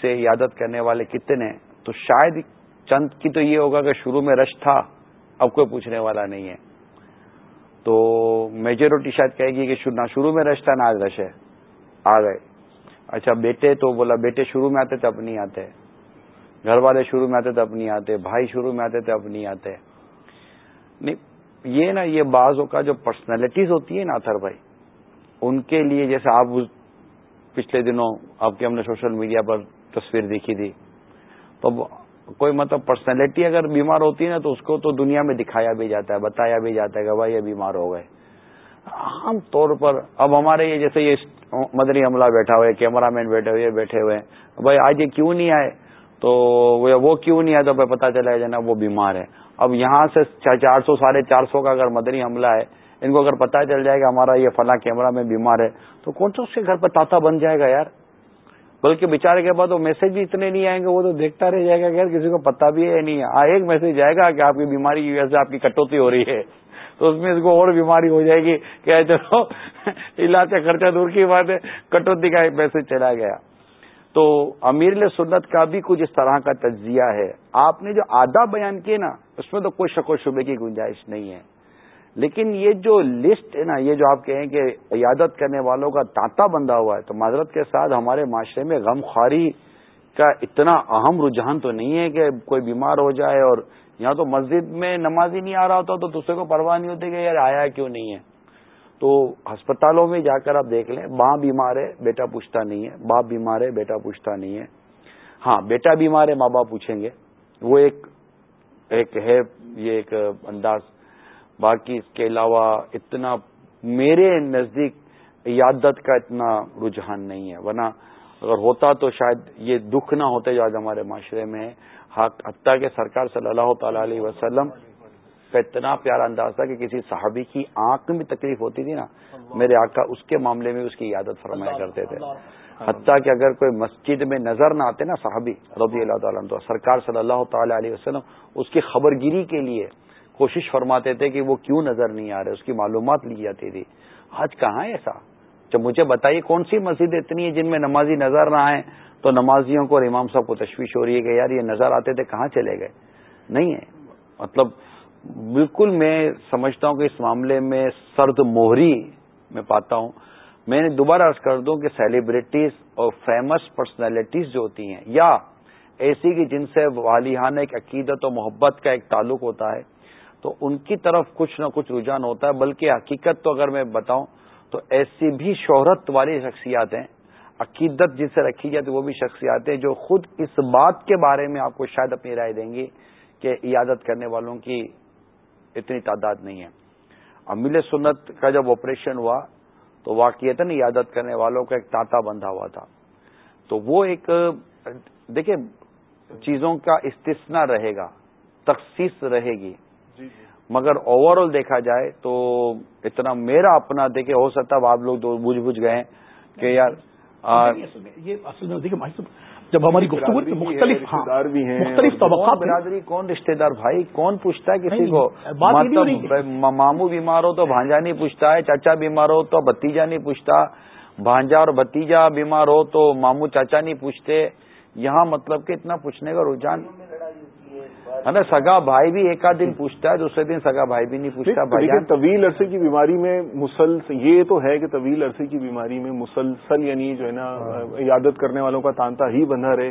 C: سے عیادت کرنے والے کتنے تو شاید چند کی تو یہ ہوگا کہ شروع میں رش تھا، اب کوئی پوچھنے والا نہیں ہے۔ تو میجورٹی شاید کہے گی کہ نہ، شروع میں رش تھا، نہ آج رش ہے۔ آ گئے۔ اچھا بیٹے تو بولا، بیٹے شروع میں آتے تھے اب نہیں آتے۔ گھر والے شروع میں آتے تھے اب نہیں آتے، بھائی شروع میں آتے تھے اب نہیں آتے۔ نہیں، یہ نا، یہ بعضوں کا جو پرسنالٹیز ہوتی ہے نا اتھر بھائی، ان کے لیے جیسے آپ پچھلے دنوں آپ کے ہم نے سوشل میڈیا پر تصویر دیکھی تھی، تو کوئی مطلب پرسنالٹی اگر بیمار ہوتی ہے نا تو اس کو تو دنیا میں دکھایا بھی جاتا ہے، بتایا بھی جاتا ہے کہ بھائی یہ بیمار ہو گئے۔ عام طور پر اب ہمارے یہ جیسے یہ مدنی عملہ بیٹھا ہوئے کیمرہ مین بیٹھے ہوئے بیٹھے ہوئے بھائی آج یہ کیوں نہیں آئے؟ تو وہ کیوں نہیں آئے تو پتا چلا ہے جناب وہ بیمار ہے۔ اب یہاں سے چار سو، ساڑھے چار سو کا اگر مدنی حملہ ہے، ان کو اگر پتا چل جائے گا ہمارا یہ فلاں کیمرہ میں بیمار ہے، تو کون سا اس کے گھر پر تاتا بن جائے گا یار؟ بلکہ بےچارے کے بعد وہ میسج بھی اتنے نہیں آئیں گے، وہ تو دیکھتا رہ جائے گا یار کسی کو پتا بھی ہے نہیں۔ ہاں ایک میسج جائے گا کہ آپ کی بیماری کی وجہ سے آپ کی کٹوتی ہو رہی ہے۔ تو اس میں اس کو اور بیماری ہو جائے گی کہ چلو، علاج کا خرچہ دور کی بات ہے، کٹوتی کا ایک میسج چلا گیا۔ تو امیر سنت کا بھی کچھ اس طرح کا تجزیہ ہے۔ آپ نے جو آدھا بیان کیے نا، اس میں تو کوئی شک و شبے کی گنجائش نہیں ہے۔ لیکن یہ جو لسٹ ہے نا، یہ جو آپ کہیں کہ عیادت کرنے والوں کا تانتا بندھا ہوا ہے، تو معذرت کے ساتھ ہمارے معاشرے میں غم خواری کا اتنا اہم رجحان تو نہیں ہے کہ کوئی بیمار ہو جائے اور یہاں تو مسجد میں نماز ہی نہیں آ رہا ہوتا تو دوسرے کو پرواہ نہیں ہوتی کہ یار آیا کیوں نہیں ہے۔ تو ہسپتالوں میں جا کر آپ دیکھ لیں، ماں بیمار ہے، بیٹا پوچھتا نہیں ہے۔ باپ بیمار ہے، بیٹا پوچھتا نہیں ہے۔ ہاں بیٹا بیمار ہے، ماں باپ پوچھیں گے۔ وہ ایک ایک ہے، یہ ایک انداز۔ باقی اس کے علاوہ اتنا، میرے نزدیک عیادت کا اتنا رجحان نہیں ہے۔ ورنہ اگر ہوتا تو شاید یہ دکھ نہ ہوتے جو آج ہمارے معاشرے میں حتیٰ کہ سرکار صلی اللہ تعالی علیہ وسلم کا اتنا پیارا انداز تھا کہ کسی صحابی کی آنکھ میں تکلیف ہوتی تھی نا میرے آقا اس کے معاملے میں اس کی عیادت فرمایا کرتے تھے۔ حتیٰ کہ اگر کوئی مسجد میں نظر نہ آتے نا صحابی رضی اللہ تعالیٰ تو سرکار صلی اللہ تعالی علیہ وسلم اس کی خبر گیری کے لیے کوشش فرماتے تھے کہ وہ کیوں نظر نہیں آ رہے اس کی معلومات لی جاتی تھی۔ آج کہاں ہے ایسا؟ جب مجھے بتائیے کون سی مسجد اتنی ہے جن میں نمازی نظر نہ آئے تو نمازیوں کو اور امام صاحب کو تشویش ہو رہی ہے کہ یار یہ نظر آتے تھے کہاں چلے گئے؟ نہیں ہے۔ مطلب بالکل میں سمجھتا ہوں کہ اس معاملے میں سرد موہری میں پاتا ہوں۔ میں نے دوبارہ عرض کر دوں کہ سیلیبریٹیز اور فیمس پرسنالٹیز جو ہوتی ہیں، یا ایسی کی جن سے والیانہ ایک عقیدت و محبت کا ایک تعلق ہوتا ہے، تو ان کی طرف کچھ نہ کچھ رجحان ہوتا ہے۔ بلکہ حقیقت تو اگر میں بتاؤں تو ایسی بھی شہرت والی شخصیات ہیں۔ عقیدت جن سے رکھی جاتی وہ بھی شخصیات ہیں جو خود اس بات کے بارے میں آپ کو شاید اپنی رائے دیں گی کہ عیادت کرنے والوں کی اتنی تعداد نہیں ہے۔ امیل سنت کا جب آپریشن ہوا تو واقعیت عیادت کرنے والوں کا ایک تاتا بندھا ہوا تھا۔ تو وہ ایک دیکھیں چیزوں کا استثنا رہے گا تخصیص رہے گی۔ جی، جی۔ مگر اوور آل دیکھا جائے تو اتنا میرا اپنا دیکھے ہو سکتا ہے آپ لوگ بوجھ بوجھ گئے کہ یار
B: یہ اصل میں دیکھیے جب ہماری گفتگو مختلف
C: ہاں، بھی ہیں مختلف طبقات برادری کون رشتے دار بھائی؟ کون پوچھتا ہے کسی کو؟ ماموں بیمار ہو تو بھانجا نہیں پوچھتا ہے چاچا بیمار ہو تو بتیجا نہیں پوچھتا بھانجا اور بتیجا بیمار ہو تو ماموں چاچا نہیں پوچھتے۔ یہاں مطلب کہ اتنا پوچھنے کا رجحان نا سگا بھائی بھی ایک آدھ دن پوچھتا ہے دوسرے دن سگا بھائی بھی نہیں پوچھتا بھائی
A: طویل عرصے کی بیماری میں مسلسل یہ تو ہے کہ طویل عرصے کی بیماری میں مسلسل یعنی جو ہے نا عیادت کرنے والوں کا تانتا ہی بندھا رہے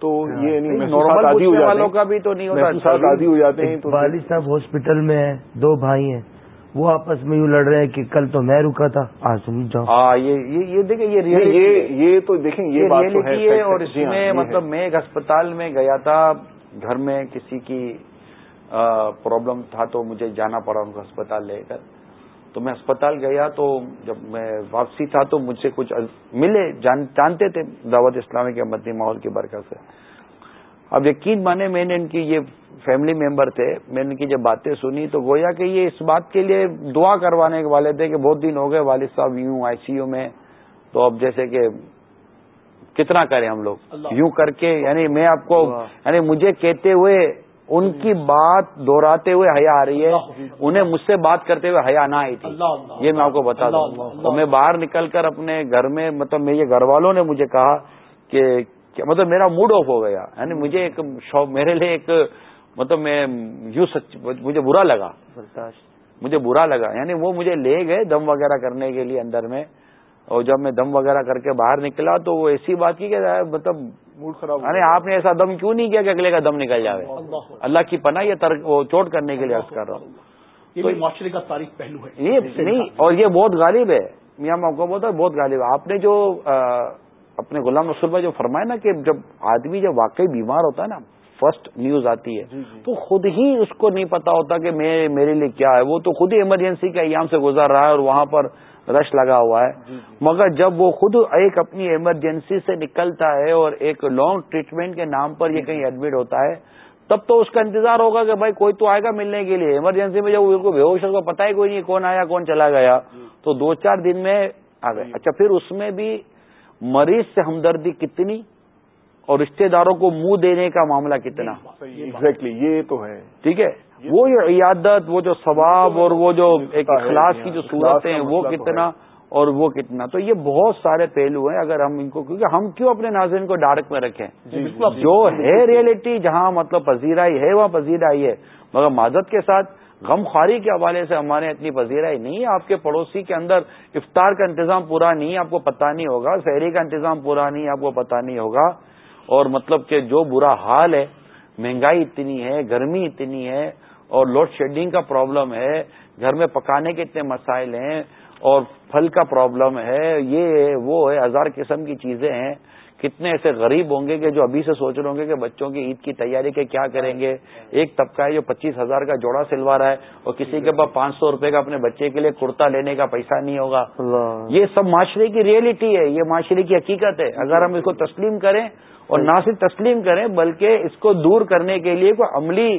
A: تو یہ
C: یعنی والوں کا بھی تو نہیں ہوتا
A: عادی ہو جاتے ہیں۔
D: والد صاحب ہاسپٹل میں ہیں دو بھائی ہیں۔ وہ آپس میں یوں لڑ رہے ہیں کہ کل تو میں رکا تھا آج تم جاؤ۔
C: ہاں یہ دیکھیں
A: یہ تو دیکھیں یہ بات
C: ہے اور اس میں ہاں، مطلب میں ایک اسپتال میں گیا تھا گھر میں کسی کی پرابلم تھا تو مجھے جانا پڑا ان کو اسپتال لے کر۔ تو میں اسپتال گیا تو جب میں واپسی تھا تو مجھ سے کچھ ملے جانتے تھے دعوت اسلامی کے مدنی ماحول کی برکت سے۔ اب یقین مانے میں نے ان کی، یہ فیملی ممبر تھے، میں نے ان کی جب باتیں سنی تو گویا کہ یہ اس بات کے لیے دعا کروانے والے تھے کہ بہت دن ہو گئے والد صاحب یوں آئی سی یو میں۔ تو اب جیسے کہ کتنا کریں ہم لوگ؟ یوں کر کے یعنی میں آپ کو یعنی مجھے کہتے ہوئے ان کی بات دہراتے ہوئے حیا آ رہی ہے انہیں مجھ سے بات کرتے ہوئے حیا نہ آئی تھی۔ یہ میں آپ کو بتا دوں۔ تو میں باہر نکل کر اپنے گھر میں مطلب میرے گھر والوں نے مجھے کہا کہ مطلب میرا موڈ آف ہو گیا۔ یعنی مجھے ایک شوق میرے لیے ایک مطلب میں یوں سچ مجھے برا لگا۔ مجھے برا لگا۔ یعنی وہ مجھے لے گئے دم وغیرہ کرنے کے لیے اندر میں۔ اور جب میں دم وغیرہ کر کے باہر نکلا تو وہ ایسی بات کی کہ مطلب موڈ خراب یعنی آپ نے ایسا دم کیوں نہیں کیا کہ اگلے کا دم نکل جائے اللہ کی پناہ یہ وہ چوٹ کرنے کے لیے عرض کر رہا
B: ہوں۔ معاشرے کا تاریخ پہلو ہے۔
C: یہ نہیں اور یہ بہت غالب ہے۔ میاں کو بہت بہت غالب ہے۔ آپ نے جو اپنے غلام رسول بھائی جو فرمایا نا کہ جب آدمی جب واقعی بیمار ہوتا ہے نا فرسٹ نیوز آتی ہے جی، جی۔ تو خود ہی اس کو نہیں پتا ہوتا کہ میں میرے لیے کیا ہے۔ وہ تو خود ہی ایمرجنسی کے ایام سے گزر رہا ہے اور وہاں پر رش لگا ہوا ہے۔ جی، مگر جب وہ خود ایک اپنی ایمرجنسی سے نکلتا ہے اور ایک لانگ ٹریٹمنٹ کے نام پر یہ کہیں ایڈمٹ ہوتا ہے تب تو اس کا انتظار ہوگا کہ بھائی کوئی تو آئے گا ملنے کے لیے۔ ایمرجنسی میں جب کو بے ہوش کو پتا ہی کوئی نہیں کون آیا کون چلا گیا۔ تو دو چار دن میں آ گئے۔ اچھا پھر اس میں بھی مریض سے ہمدردی کتنی اور رشتے داروں کو منہ دینے کا معاملہ کتنا؟
A: ایگزیکٹلی یہ تو ہے۔
C: ٹھیک ہے؟ وہ جو عیادت وہ جو ثواب اور وہ جو ایک اخلاص کی جو صورتیں ہیں وہ کتنا اور وہ کتنا۔ تو یہ بہت سارے پہلو ہیں اگر ہم ان کو کیونکہ ہم کیوں اپنے ناظرین کو ڈارک میں رکھیں؟ جی، جو ہے ریئلٹی جہاں مطلب پذیرائی ہے وہاں پذیرائی ہے۔ مگر معذت کے ساتھ غم خواری کے حوالے سے ہمارے اتنی پذیرائی نہیں ہے۔ آپ کے پڑوسی کے اندر افطار کا انتظام پورا نہیں ہے آپ کو پتا نہیں ہوگا۔ شہری کا انتظام پورا نہیں ہے آپ کو پتا نہیں ہوگا۔ اور مطلب کہ جو برا حال ہے مہنگائی اتنی ہے گرمی اتنی ہے اور لوڈ شیڈنگ کا پرابلم ہے گھر میں پکانے کے اتنے مسائل ہیں اور پھل کا پرابلم ہے یہ ہے وہ ہے ہزار قسم کی چیزیں ہیں۔ کتنے ایسے غریب ہوں گے کہ جو ابھی سے سوچ رہے ہوں گے کہ بچوں کی عید کی تیاری کے کیا کریں گے۔ ایک طبقہ ہے جو پچیس ہزار کا جوڑا سلوا رہا ہے اور کسی کے پاس پانچ سو روپے کا اپنے بچے کے لیے کرتا لینے کا پیسہ نہیں ہوگا۔ یہ سب معاشرے کی ریئلٹی ہے یہ معاشرے کی حقیقت ہے۔ اگر ہم اس کو تسلیم کریں اور نہ صرف تسلیم کریں بلکہ اس کو دور کرنے کے لیے کوئی عملی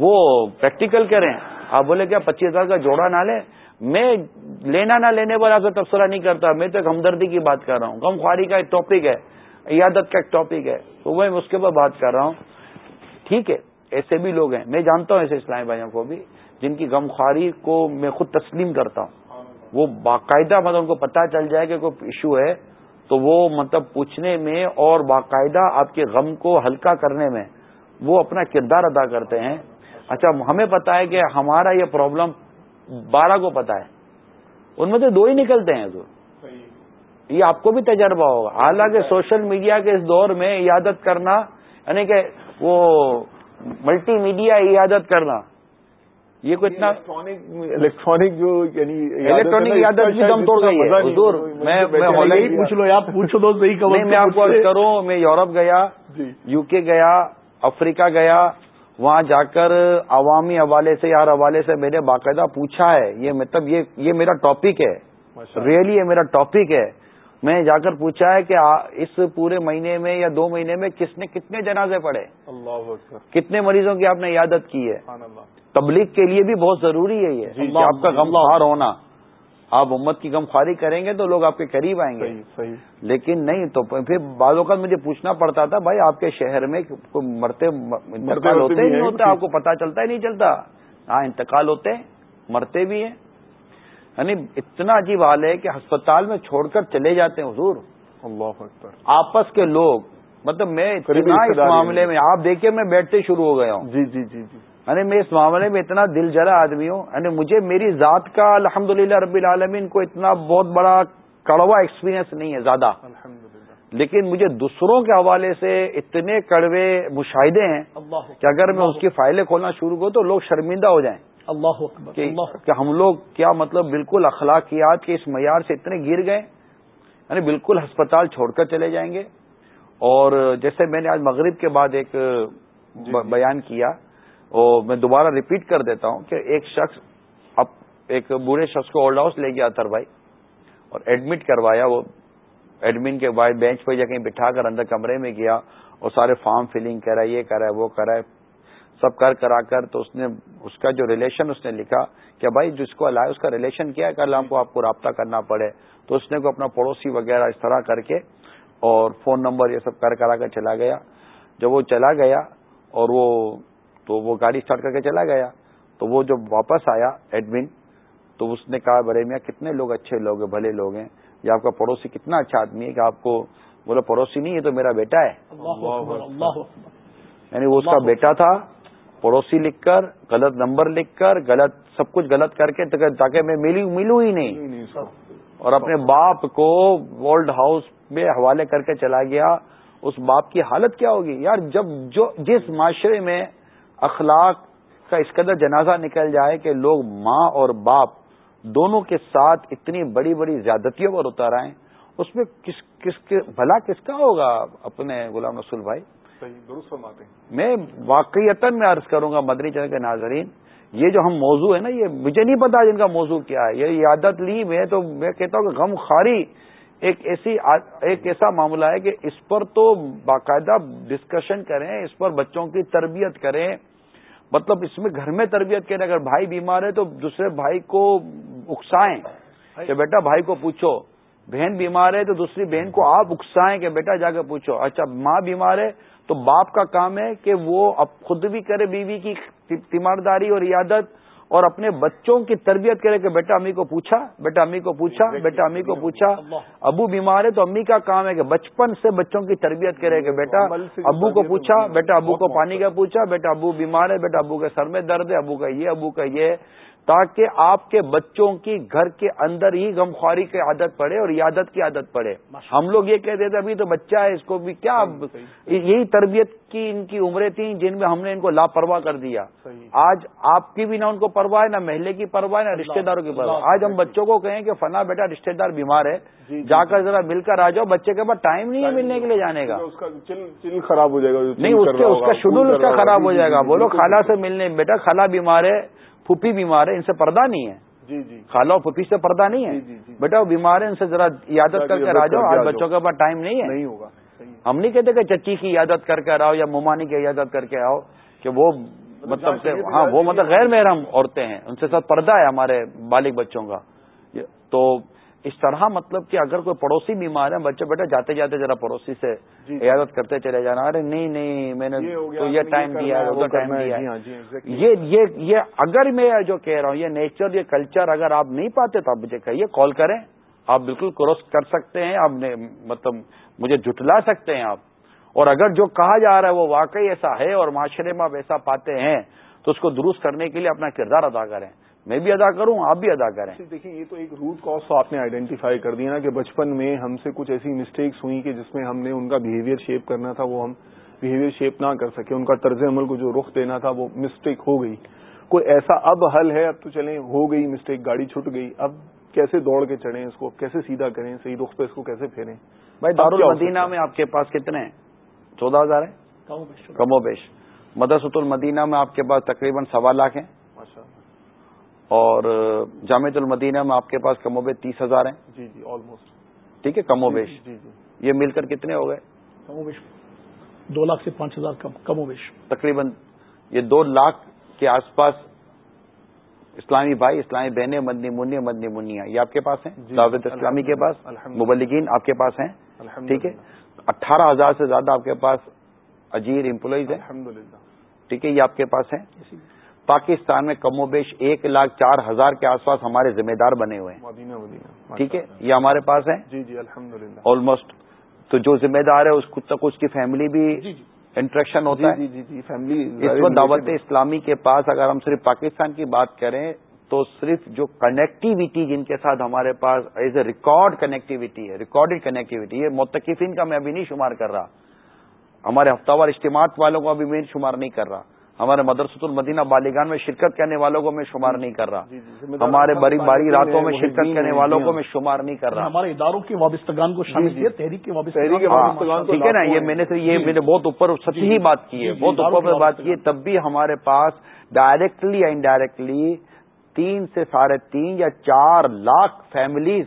C: وہ پریکٹیکل کریں آپ بولے کیا پچیس ہزار کا جوڑا نہ لیں میں لینا نہ لینے پر آپ سے تبصرہ نہیں کرتا۔ میں تو ایک ہمدردی کی بات کر رہا ہوں۔ غم خواری کا ایک ٹاپک ہے۔ عیادت کا ایک ٹاپک ہے۔ تو میں اس کے اوپر بات کر رہا ہوں۔ ٹھیک ہے۔ ایسے بھی لوگ ہیں۔ میں جانتا ہوں ایسے اسلامی بھائیوں کو بھی، جن کی غم خواری کو میں خود تسلیم کرتا ہوں۔ وہ باقاعدہ مطلب ان کو پتہ چل جائے کہ کوئی ایشو ہے، تو وہ مطلب پوچھنے میں اور باقاعدہ آپ کے غم کو ہلکا کرنے میں وہ اپنا کردار ادا کرتے ہیں۔ اچھا ہمیں پتا ہے کہ ہمارا یہ پرابلم بارہ کو پتا ہے۔ ان میں سے دو ہی نکلتے ہیں تو یہ آپ کو بھی تجربہ ہوگا۔ حالانکہ سوشل میڈیا کے اس دور میں عیادت کرنا یعنی کہ وہ ملٹی میڈیا عیادت کرنا یہ کوئی اتنا
A: الیکٹرانک جو یعنی
C: الیکٹرانک عیادت دم توڑ گئی ہے۔ حضور میں
B: پوچھ لو آپ پوچھو تو صحیح
C: میں آپ کو کروں میں یورپ گیا جی۔ یو کے گیا افریقہ گیا وہاں جا کر عوامی حوالے سے یا حوالے سے میں نے باقاعدہ پوچھا ہے یہ مطلب یہ میرا ٹاپک ہے۔ ریئلی یہ میرا ٹاپک ہے۔ میں جا کر پوچھا ہے کہ اس پورے مہینے میں یا دو مہینے میں کس نے کتنے جنازے پڑے کتنے مریضوں کی آپ نے عیادت کی ہے؟ تبلیغ کے لیے بھی بہت ضروری ہے یہ۔ جی، آپ کا غم بہار ہونا۔ آپ امت کی غمخواری کریں گے تو لوگ آپ کے قریب آئیں گے۔
A: صحیح
C: لیکن نہیں تو پھر بعض اوقات مجھے پوچھنا پڑتا تھا بھائی آپ کے شہر میں مرتے انتقال ہوتے نہیں ہوتے؟ آپ کو پتا چلتا ہی نہیں چلتا۔ ہاں انتقال ہوتے مرتے بھی ہیں۔ یعنی اتنا عجیب حال ہے کہ ہسپتال میں چھوڑ کر چلے جاتے ہیں حضور۔
A: اللہ اکبر۔
C: آپس کے لوگ مطلب میں اس معاملے میں آپ دیکھیے میں بیٹھتے شروع ہو گیا ہوں۔
A: جی جی جی جی۔
C: یعنی میں اس معاملے میں اتنا دل جلا آدمی ہوں یعنی مجھے میری ذات کا الحمد رب العالمین کو اتنا بہت بڑا کڑوا ایکسپیرینس نہیں ہے زیادہ۔ لیکن مجھے دوسروں کے حوالے سے اتنے کڑوے مشاہدے ہیں کہ اگر میں اس کی فائلیں کھولنا شروع کروں تو لوگ شرمندہ ہو جائیں۔
B: اللہ
C: کہ ہم لوگ کیا مطلب بالکل اخلاقیات کے اس معیار سے اتنے گر گئے یعنی بالکل ہسپتال چھوڑ کر چلے جائیں گے۔ اور جیسے میں نے آج مغرب کے بعد ایک جی، جی۔ بیان کیا اور میں دوبارہ ریپیٹ کر دیتا ہوں کہ ایک شخص اب ایک بوڑھے شخص کو اولڈ ہاؤس لے گیا تر بھائی اور ایڈمٹ کروایا وہ ایڈمن کے بعد بینچ پہ جا کہیں بٹھا کر اندر کمرے میں گیا اور سارے فارم فلنگ کرا یہ کرا ہے، وہ کرا ہے، سب کر کرا کر تو اس نے اس کا جو ریلیشن اس نے لکھا کہ بھائی جس کو لائے اس کا ریلیشن کیا ہے، کل ہم کو آپ کو رابطہ کرنا پڑے۔ تو اس نے کو اپنا پڑوسی وغیرہ اس طرح کر کے اور فون نمبر یہ سب کر کرا کر چلا گیا۔ جب وہ چلا گیا اور وہ تو وہ گاڑی اسٹارٹ کر کے چلا گیا۔ تو وہ جب واپس آیا ایڈمن تو اس نے کہا بڑے میاں کتنے لوگ اچھے لوگ ہیں بھلے لوگ ہیں یا آپ کا پڑوسی کتنا اچھا آدمی ہے کہ آپ کو بولے پڑوسی نہیں یہ تو میرا بیٹا ہے۔ یعنی وہ اس کا بیٹا تھا پڑوسی لکھ کر غلط نمبر لکھ کر غلط سب کچھ غلط کر کے تاکہ میں ملوں ہی نہیں۔ اور اپنے باپ کو ورلڈ ہاؤس میں حوالے کر کے چلا گیا۔ اس باپ کی حالت کیا ہوگی؟ یار جب جو جس معاشرے میں اخلاق کا اس قدر جنازہ نکل جائے کہ لوگ ماں اور باپ دونوں کے ساتھ اتنی بڑی بڑی زیادتیوں پر اتر آئیں۔ اس میں کس کس کے بھلا کس کا ہوگا اپنے غلام رسول بھائی؟ میں واقعیت میں عرض کروں گا مدنی چند کے ناظرین یہ جو ہم موضوع ہے نا یہ مجھے نہیں پتا جن کا موضوع کیا ہے یہ عادت لی میں تو میں کہتا ہوں کہ غم خاری ایک ایسی ایک ایسا معاملہ ہے کہ اس پر تو باقاعدہ ڈسکشن کریں اس پر بچوں کی تربیت کریں۔ مطلب اس میں گھر میں تربیت کریں، اگر بھائی بیمار ہے تو دوسرے بھائی کو اکسائیں کہ بیٹا بھائی کو پوچھو، بہن بیمار ہے تو دوسری بہن کو آپ اکسائیں کہ بیٹا جا کے پوچھو اچھا ماں بیمار ہے تو باپ کا کام ہے کہ وہ اب خود بھی کرے، بیوی کی تیمارداری اور عیادت اور اپنے بچوں کی تربیت کرے کہ بیٹا امی کو پوچھا بیٹا امی کو پوچھا بیٹا امی کو پوچھا ابو بیمار ہے تو امی کا کام ہے کہ بچپن سے بچوں کی تربیت کرے کہ بیٹا ابو کو پوچھا بیٹا ابو کو پانی کا پوچھا بیٹا ابو بیمار ہے بیٹا ابو کے سر میں درد ہے ابو کا یہ ابو کا یہ۔ تاکہ آپ کے بچوں کی گھر کے اندر ہی غمخواری کی عادت پڑے اور عادت کی عادت پڑے۔ ہم لوگ یہ کہتے تھے ابھی تو بچہ ہے اس کو بھی کیا یہی تربیت کی ان کی عمریں تھیں جن میں ہم نے ان کو لاپرواہ کر دیا۔ آج آپ کی بھی نہ ان کو پرواہ ہے نہ محلے کی پرواہ نہ رشتہ داروں کی پرواہ۔ آج ہم بچوں کو کہیں کہ فنا بیٹا رشتہ دار بیمار ہے جی، جی، جا کر ذرا مل کر آ جاؤ بچے کے پاس ٹائم نہیں ہے ملنے کے لیے جانے کا۔
A: خراب ہو جائے گا
C: نہیں اس کا شیڈول اس کا خراب ہو جائے گا۔ بولو خالہ سے ملنے بیٹا خالہ بیمار ہے پھوپھی بیمار ہے ان سے پردہ نہیں ہے۔ جی جی۔ خالہ پھوپھی سے پردہ نہیں ہے۔ جی، بیٹا وہ بیمار ہے ان سے ذرا عادت کر کے آ جاؤ آج بچوں کے پاس ٹائم نہیں ہے۔ نہیں ہوگا ہم نہیں کہتے کہ چچی کی عادت کر کے آؤ یا ممانی کی عادت کر کے آؤ کہ وہ مطلب ہاں وہ مطلب غیر محرم عورتیں ہیں ان سے ساتھ پردہ ہے ہمارے بالغ بچوں کا۔ تو اس طرح مطلب کہ اگر کوئی پڑوسی بیمار ہے بچے بیٹا جاتے جاتے ذرا پڑوسی سے جی،۔ عیادت کرتے چلے جانا ارے نہیں نہیں میں نے تو یہ ٹائم دیا ہے ٹائم دیا یہ یہ اگر میں جو کہہ رہا ہوں یہ نیچر یہ کلچر اگر آپ نہیں پاتے تو آپ مجھے کہیے کال کریں۔ آپ بالکل کراس کر سکتے ہیں آپ نے مطلب مجھے جٹلا سکتے ہیں آپ۔ اور اگر جو کہا جا رہا ہے وہ واقعی ایسا ہے اور معاشرے میں آپ ایسا پاتے ہیں تو اس کو درست کرنے کے لیے اپنا کردار ادا کریں۔ میں بھی ادا کروں آپ بھی ادا کریں۔
A: دیکھیے یہ تو ایک روٹ کاز تو آپ نے آئیڈینٹیفائی کر دیا نا کہ بچپن میں ہم سے کچھ ایسی مسٹیکس ہوئی کہ جس میں ہم نے ان کا بہیویئر شیپ کرنا تھا وہ ہم بہیویئر شیپ نہ کر سکے۔ ان کا طرز عمل کو جو رخ دینا تھا وہ مسٹیک ہو گئی۔ کوئی ایسا اب حل ہے اب تو چلیں ہو گئی مسٹیک گاڑی چھٹ گئی۔ اب کیسے دوڑ کے چڑھیں اس کو؟ کیسے سیدھا کریں صحیح رخ پہ اس کو کیسے پھیریں؟
C: بھائی دارالمدینہ میں آپ کے پاس کتنے ہیں؟ چودہ ہزار ہیں؟ کم و بیش۔ مدرسۃ المدینہ میں آپ کے پاس تقریباً سوا لاکھ ہیں۔ اور جامع المدینہ میں آپ کے پاس کم و بیش تیس ہزار ہیں؟
A: جی جی آلموسٹ
C: ٹھیک ہے کم و بیش. جی جی یہ مل کر کتنے ہو گئے؟
B: کم و بیش دو لاکھ سے پانچ ہزار کم کم و بیش.
C: تقریباً یہ دو لاکھ کے آس پاس اسلامی بھائی اسلامی بہنیں مدنی منیا مدنی منیا یہ آپ کے پاس ہیں؟
A: جی،
C: دعوت اسلامی کے پاس؟ مبلگین آپ کے پاس ہیں؟ ٹھیک ہے اٹھارہ ہزار سے زیادہ آپ کے پاس اجیر امپلائیز ہیں؟ ٹھیک ہے یہ آپ کے پاس ہیں؟ پاکستان میں کم و بیش ایک لاکھ چار ہزار کے آس پاس ہمارے ذمہ دار بنے ہوئے ہیں۔ ٹھیک ہے؟ یہ ہمارے پاس ہیں؟
A: جی جی الحمد للہ
C: آلموسٹ تو جو ذمہ دار ہے اس تک اس کی فیملی بھی انٹریکشن ہوتا ہے؟
A: جی جی جی فیملی
C: اس وقت دعوت اسلامی کے پاس اگر ہم صرف پاکستان کی بات کریں تو صرف جو کنیکٹیوٹی جن کے ساتھ ہمارے پاس ایز اے ریکارڈ کنیکٹیوٹی ہے ریکارڈیڈ کنیکٹیوٹی یہ متقفین کا میں ابھی نہیں شمار کر رہا۔ ہمارے ہفتہ وار اجتماعات والوں کو ابھی میں شمار نہیں کر رہا۔ ہمارے مدرسۃ المدینہ بالیگان میں شرکت کرنے والوں کو میں شمار نہیں کر رہا۔
A: جی، جی،
C: ہمارے بڑی باری راتوں میں شرکت کرنے والوں کو میں شمار نہیں کر رہا۔
B: ہمارے اداروں کے وابستگان کو شامل کیا تحریک کے
C: ٹھیک ہے نا یہ میں نے یہ میں نے بہت اوپر سچ ہی بات کی ہے بہت اوپر بات کی ہے تب بھی ہمارے پاس ڈائریکٹلی یا انڈائریکٹلی تین سے ساڑھے تین یا چار لاکھ فیملیز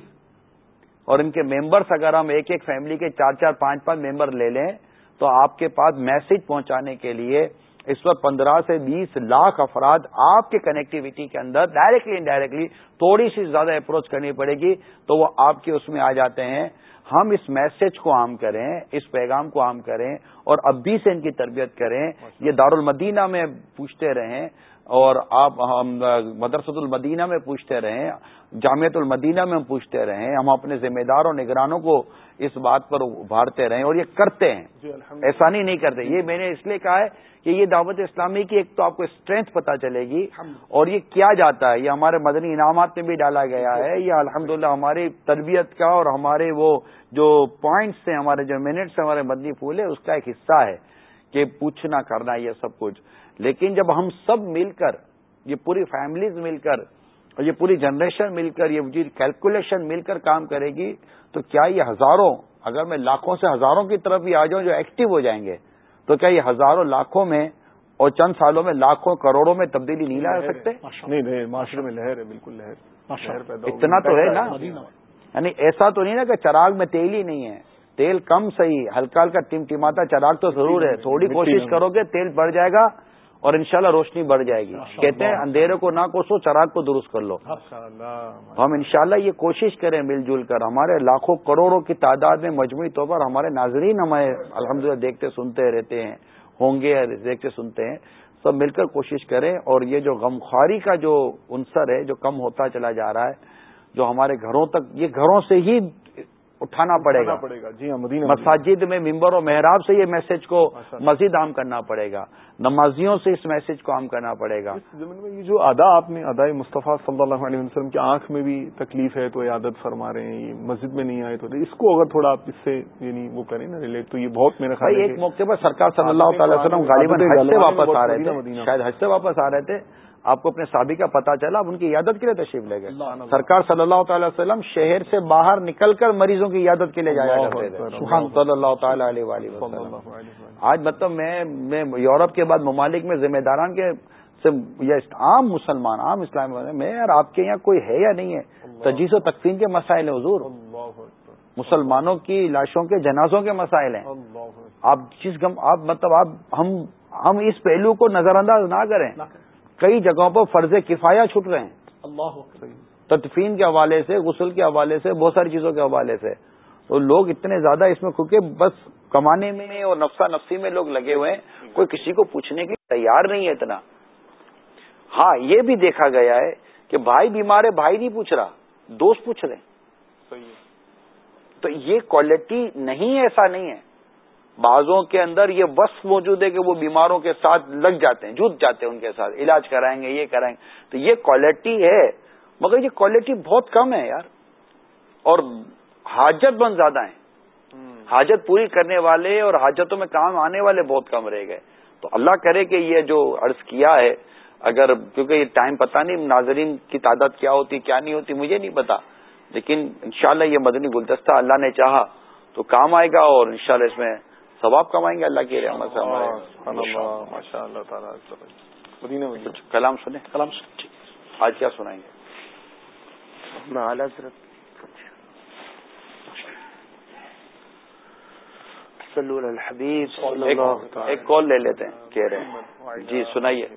C: اور ان کے ممبرس اگر ہم ایک ایک فیملی کے چار چار پانچ پانچ ممبر لے لیں تو آپ کے پاس میسج پہنچانے کے لیے اس وقت پندرہ سے بیس لاکھ افراد آپ کے کنیکٹیوٹی کے اندر ڈائریکٹلی انڈائریکٹلی تھوڑی سی زیادہ اپروچ کرنی پڑے گی، تو وہ آپ کے اس میں آ جاتے ہیں۔ ہم اس میسج کو عام کریں، اس پیغام کو عام کریں اور اب بھی سے ان کی تربیت کریں۔ یہ دارالمدینہ میں پوچھتے رہیں اور آپ ہم مدرسۃ المدینہ میں پوچھتے رہیں جامعت المدینہ میں ہم پوچھتے رہیں ہم اپنے ذمہ دار اور نگرانوں کو اس بات پر ابھارتے رہیں اور یہ کرتے ہیں۔
A: جی،
C: ایسا نہیں کرتے۔ یہ میں نے اس لیے کہا ہے کہ یہ دعوت اسلامی کی ایک تو آپ کو اسٹرینتھ پتا چلے گی اور یہ کیا جاتا ہے؟ یہ ہمارے مدنی انعامات میں بھی ڈالا گیا ہے۔ یہ الحمدللہ ہماری تربیت کا اور ہمارے وہ جو پوائنٹس ہیں ہمارے جو منٹس ہمارے مدنی پھول ہے اس کا ایک حصہ ہے کہ پوچھنا کرنا یہ سب کچھ۔ لیکن جب ہم سب مل کر یہ پوری فیملیز مل کر اور یہ پوری جنریشن مل کر یہ کیلکولیشن مل کر کام کرے گی تو کیا یہ ہزاروں اگر میں لاکھوں سے ہزاروں کی طرف ہی آ جاؤں جو ایکٹیو ہو جائیں گے تو کیا یہ ہزاروں لاکھوں میں اور چند سالوں میں لاکھوں کروڑوں میں تبدیلی نہیں لا سکتے؟
A: نہیں معاشرے میں لہر ہے بالکل لہر
C: اتنا تو ہے نا؟ یعنی ایسا تو نہیں نا کہ چراغ میں تیل ہی نہیں ہے۔ تیل کم صحیح ہلکا ہلکا ٹم ٹماتا چراغ تو ضرور ہے۔ تھوڑی کوشش کرو گے تیل بڑھ جائے گا۔ اور انشاءاللہ روشنی بڑھ جائے گی۔ کہتے ہیں اندھیرے کو نہ کوسو چراغ کو درست کر لو۔ ہم انشاءاللہ یہ کوشش کریں مل جل کر۔ ہمارے لاکھوں کروڑوں کی تعداد میں مجموعی طور پر ہمارے ناظرین ہمیں الحمدللہ دیکھتے سنتے رہتے ہیں ہوں گے دیکھتے سنتے ہیں۔ سب مل کر کوشش کریں اور یہ جو غمخواری کا جو عنصر ہے جو کم ہوتا چلا جا رہا ہے جو ہمارے گھروں تک یہ گھروں سے ہی اٹھانا پڑے گا۔
A: جی ہاں
C: مساجد میں ممبر و محراب سے یہ میسج کو مزید عام کرنا پڑے گا۔ نمازیوں سے اس میسج کو عام کرنا پڑے گا۔
A: یہ جو ادا آپ نے ادا مصطفیٰ صلی اللہ علیہ وسلم کی آنکھ میں بھی تکلیف ہے تو عادت فرما رہے ہیں یہ مسجد میں نہیں آئے تو اس کو اگر تھوڑا آپ اس سے یعنی وہ کریں نا ریلیٹ تو یہ بہت میرے خیال
C: ایک موقع پر سرکار صلی اللہ تعالی وسلم غالباً حج سے واپس آ رہے تھے۔ شاید حج سے واپس آ رہے تھے۔ آپ کو اپنے سابی کا پتا چلا اب ان کی عادت کے لیے تشریف لے گئے۔ سرکار صلی اللہ تعالی وسلم شہر سے باہر نکل کر مریضوں کی عادت کے لیے جایا کرتے تھے۔ صلی اللہ تعالی علیہ وسلم۔ آج مطلب میں یورپ کے بعد ممالک میں ذمہ داران کے یا عام مسلمان عام اسلام میں یار آپ کے یہاں کوئی ہے یا نہیں ہے؟ تجیز و تقسیم کے مسائل ہیں حضور۔ مسلمانوں کی لاشوں کے جنازوں کے مسائل ہیں۔ آپ جس گم آپ مطلب آپ ہم ہم اس پہلو کو نظر انداز نہ کریں۔ کئی جگہوں پر فرض کفایا چھٹ رہے ہیں۔ اللہ تدفین کے حوالے سے غسل کے حوالے سے بہت ساری چیزوں کے حوالے سے۔ تو لوگ اتنے زیادہ اس میں کیونکہ بس کمانے میں اور نفسا نفسی میں لوگ لگے ہوئے ہیں۔ کوئی کسی کو پوچھنے کے تیار نہیں ہے اتنا۔ ہاں یہ بھی دیکھا گیا ہے کہ بھائی بیمار ہے بھائی نہیں پوچھ رہا دوست پوچھ رہے تو یہ کوالٹی نہیں ایسا نہیں ہے۔ بعضوں کے اندر یہ وصف موجود ہے کہ وہ بیماروں کے ساتھ لگ جاتے ہیں جت جاتے ہیں ان کے ساتھ علاج کرائیں گے یہ کرائیں گے۔ تو یہ کوالٹی ہے مگر یہ کوالٹی بہت کم ہے یار۔ اور حاجت بند زیادہ ہیں۔ حاجت پوری کرنے والے اور حاجتوں میں کام آنے والے بہت کم رہ گئے۔ تو اللہ کرے کہ یہ جو عرض کیا ہے اگر کیونکہ یہ ٹائم پتہ نہیں ناظرین کی تعداد کیا ہوتی کیا نہیں ہوتی مجھے نہیں پتا لیکن انشاءاللہ یہ مدنی گلدستہ اللہ نے چاہا تو کام آئے گا اور انشاءاللہ اس میں ثواب کمائیں گے اللہ کی رحمت سے کلام سنیں؟ کلام آج کیا سنائیں گے؟ ایک کال لے لیتے ہیں کہہ رہے ہیں۔ جی سنائیے۔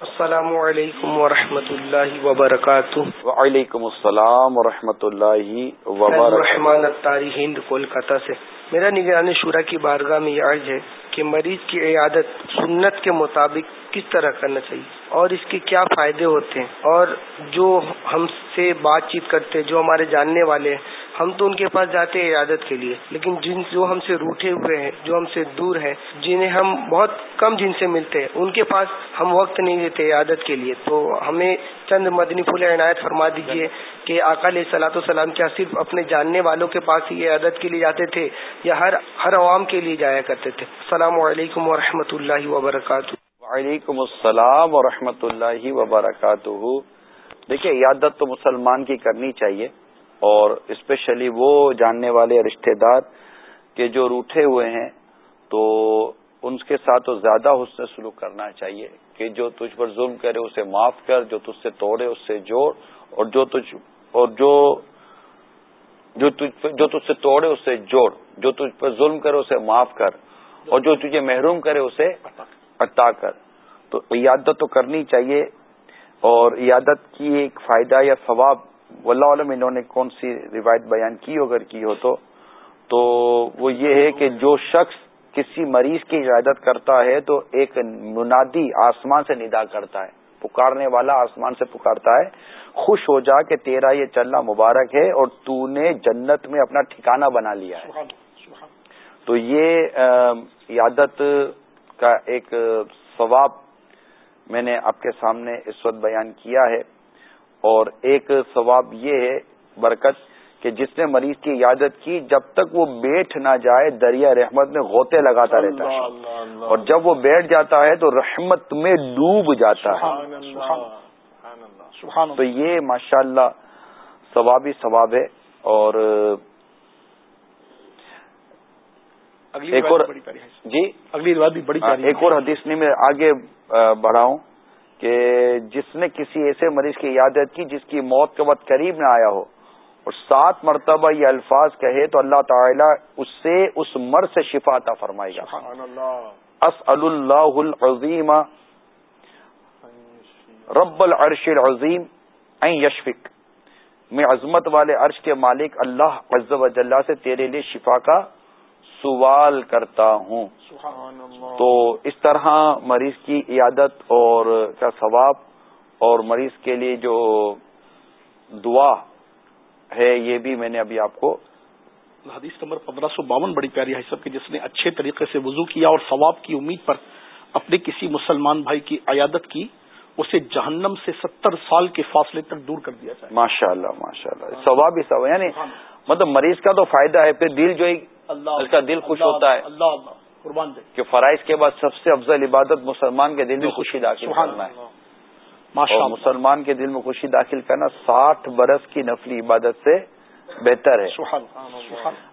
E: السلام علیکم ورحمۃ اللہ وبرکاتہ۔
C: وعلیکم السلام ورحمۃ اللہ وبرکاتہ۔
E: رحمان تاری ہند کولکاتہ سے۔ میرا نگرانی شورا کی بارگاہ میں یہ عرض ہے کہ مریض کی عیادت سنت کے مطابق کس طرح کرنا چاہیے؟ اور اس کے کیا فائدے ہوتے ہیں؟ اور جو ہم سے بات چیت کرتے جو ہمارے جاننے والے ہیں ہم تو ان کے پاس جاتے ہیں عیادت کے لیے، لیکن جن جو ہم سے روٹے ہوئے ہیں، جو ہم سے دور ہیں، جنہیں ہم بہت کم جن سے ملتے ہیں، ان کے پاس ہم وقت نہیں دیتے عیادت کے لیے۔ تو ہمیں چند مدنی پھول عنایت فرما دیجیے کہ اکالیہ سلاۃ والسلام کیا صرف اپنے جاننے والوں کے پاس ہی عیادت کے لیے جاتے تھے یا ہر ہر عوام کے لیے جایا کرتے تھے؟ السلام علیکم و اللہ وبرکاتہ۔
C: وعلیکم السلام ورحمۃ اللہ وبرکاتہ۔ دیکھیے عیادت تو مسلمان کی کرنی چاہیے۔ اور اسپیشلی وہ جاننے والے رشتہ دار کے جو روٹے ہوئے ہیں، تو ان کے ساتھ تو زیادہ حسن سلوک کرنا چاہیے کہ جو تجھ پر ظلم کرے اسے معاف کر، جو تجھ سے توڑے اس سے جوڑ، اور جو تجھ، اور جو جو تجھ جو تجھ سے توڑے اسے جوڑ، جو تجھ پر ظلم کرے اسے معاف کر، اور جو تجھے محروم کرے اسے عطا کر۔ تو عیادت تو کرنی چاہیے، اور عیادت کی ایک فائدہ یا ثواب واللہ عالم انہوں نے کون سی روایت بیان کی اگر کی ہو تو۔ تو وہ یہ ہے کہ جو شخص کسی مریض کی عیادت کرتا ہے تو ایک منادی آسمان سے ندا کرتا ہے پکارنے والا آسمان سے پکارتا ہے۔ خوش ہو جا کہ تیرا یہ چلنا مبارک ہے اور تو نے جنت میں اپنا ٹھکانہ بنا لیا ہے۔ تو یہ عیادت کا ایک ثواب میں نے آپ کے سامنے اس وقت بیان کیا ہے۔ اور ایک ثواب یہ ہے برکت کہ جس نے مریض کی عیادت کی جب تک وہ بیٹھ نہ جائے دریا رحمت میں غوطے لگاتا رہتا ہے۔ اور جب وہ بیٹھ جاتا ہے تو رحمت میں ڈوب جاتا ہے۔ تو یہ ماشاء اللہ ثوابی ثواب ہے۔ اور ایک اور جی؟
B: اگلی بھی بڑی
C: ہاں، ایک اور حدیث نے میں آگے بڑھاؤں۔ کہ جس نے کسی ایسے مریض کی عیادت کی جس کی موت کے وقت قریب نہ آیا ہو اور سات مرتبہ یہ الفاظ کہے تو اللہ تعالی اس سے اس مر سے شفا عطا فرمائے گا۔ اس اللہ۔ العظیم۔ رب العرش العظیم۔ این یشفق۔ میں عظمت والے عرش کے مالک اللہ عز و سے تیرے لیے شفا کا سوال کرتا ہوں۔ تو اس طرح مریض کی عیادت اور کا ثواب اور مریض کے لیے جو دعا ہے یہ بھی میں نے ابھی آپ کو
B: حدیث نمبر پندرہ سو باون بڑی پیاری ہے سب کے جس نے اچھے طریقے سے وضو کیا اور ثواب کی امید پر اپنے کسی مسلمان بھائی کی عیادت کی اسے جہنم سے ستر سال کے فاصلے تک دور کر دیا جائے۔
C: ماشاء اللہ ماشاء اللہ ثواب ہی ثواب۔ یعنی مطلب مریض کا تو فائدہ ہے پھر دل جو اللہ اس کا دل خوش ہوتا ہے
B: اللہ اللہ قربان دے
C: کہ فرائض کے بعد سب سے افضل عبادت مسلمان کے دل میں خوشی داخل کرنا ہے۔ مسلمان کے دل میں خوشی داخل کرنا ساٹھ برس کی نفلی عبادت سے بہتر ہے۔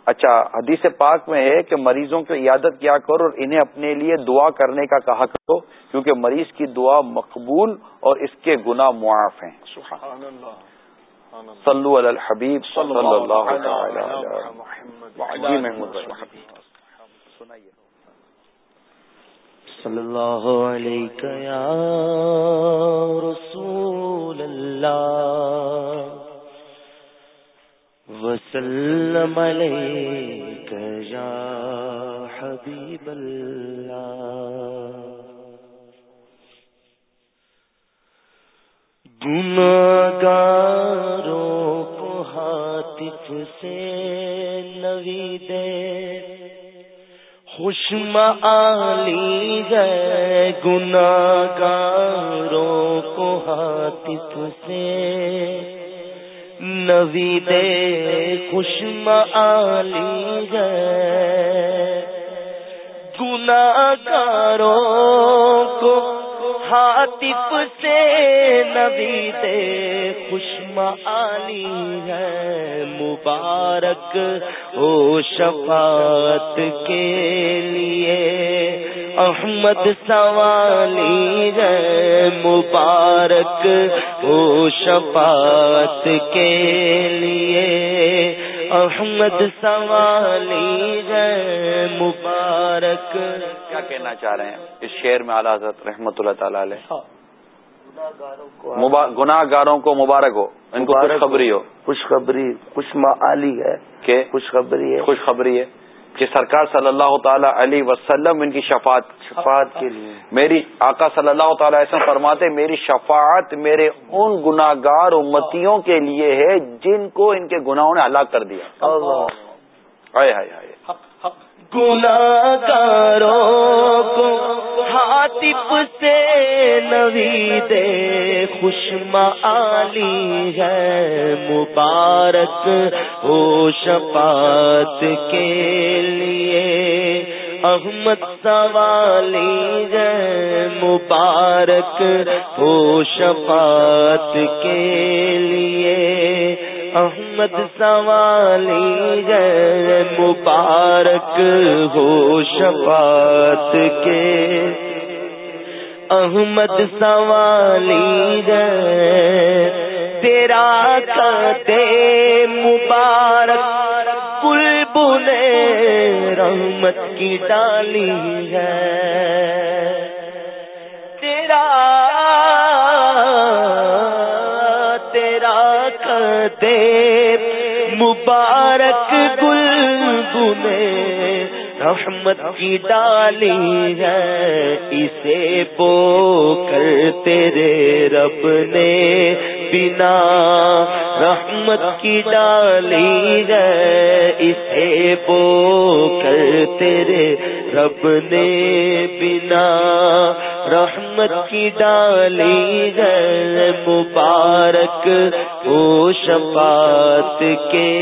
C: اچھا حدیث پاک میں ہے کہ مریضوں کی عیادت کیا کرو اور انہیں اپنے لیے دعا کرنے کا کہا کرو کیونکہ مریض کی دعا مقبول اور اس کے گناہ معاف ہیں۔ صلو علی الحبیب صلی اللہ جی محمود
F: صلی اللہ علیہ یا رسول اللہ وسلم علیک یا حبیب اللہ گناگاروں کو ہاتف سے نوی دے خوشم آلی ہے گناگاروں کو ہاتف سے نوی دے خوشم آلی ہے گناگاروں کو ہاتف سے نبی دے خوشم علی ہے، مبارک او شفاعت کے لیے۔ احمد سوالی ہے، مبارک او شفاعت کے لیے۔ احمد سوالی ہے مبارک۔
C: کیا کہنا چاہ رہے ہیں؟ اس شعر میں اعلیٰ حضرت رحمت اللہ تعالی علیہ۔
B: ہاں۔
C: گناہ گاروں کو مبارک ہو ان کو خوشخبری ہو۔
D: خوشخبری خوش معلی ہے۔
C: کہ؟
D: خوشخبری ہے۔
C: خوشخبری ہے۔ کہ سرکار صلی اللہ تعالی علیہ وسلم ان کی شفاعت
D: شفاعت کے لیے۔
C: میری آقا صلی اللہ تعالی ایسا فرماتے میری شفاعت میرے ان گناگار امتیوں کے لیے ہے جن کو ان کے گناہوں نے ہلاک کر دیا۔ ہائے۔ ہائے ہائے
F: کو ہاتف سے نوی دے علی ہے، مبارک ہو شفاعت کے لیے۔ احمد سوالی ہے، مبارک ہو شفاعت کے لیے۔ احمد سوالی گئے مبارک ہو شفاعت کے۔ احمد سوالی گئے، تیرا کتے مبارک کل بنے رحمت کی ڈالی ہے۔ تیرا رحمت کی ڈالی ہے، اسے بو کر تیرے رب نے بنا۔ رحمت کی ڈالی ہے، اسے بو کر تیرے رب نے بنا۔ رحمت کی ڈالی ہے، مبارک ہو شفاعت کے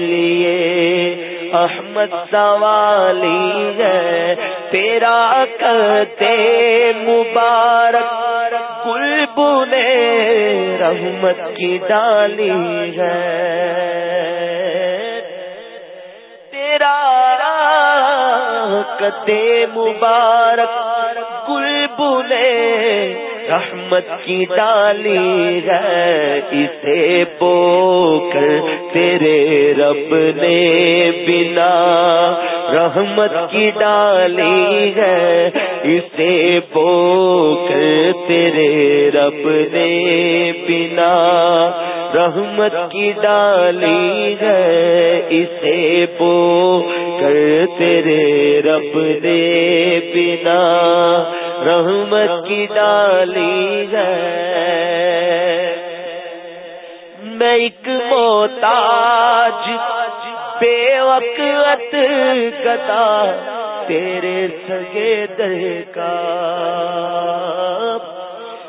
F: لیے۔ احمد سوالی ہے، تیرا کرتے مبارک گل بنے رحمت کی ڈالی ہے۔ تیرا کتے مبارک گل بنے رحمت کی ڈالی ہے، اسے بو کر تیرے رب نے بنا۔ رحمت کی ڈالی ہے، اسے بو کر تیرے رب نے بنا۔ رحمت کی ڈالی ہے، اسے بو کر تیرے رب نے بنا۔ رحمت کی ڈالی ہے۔ میں ایک موتاج بے وقت گدا، تیرے سگے در کا۔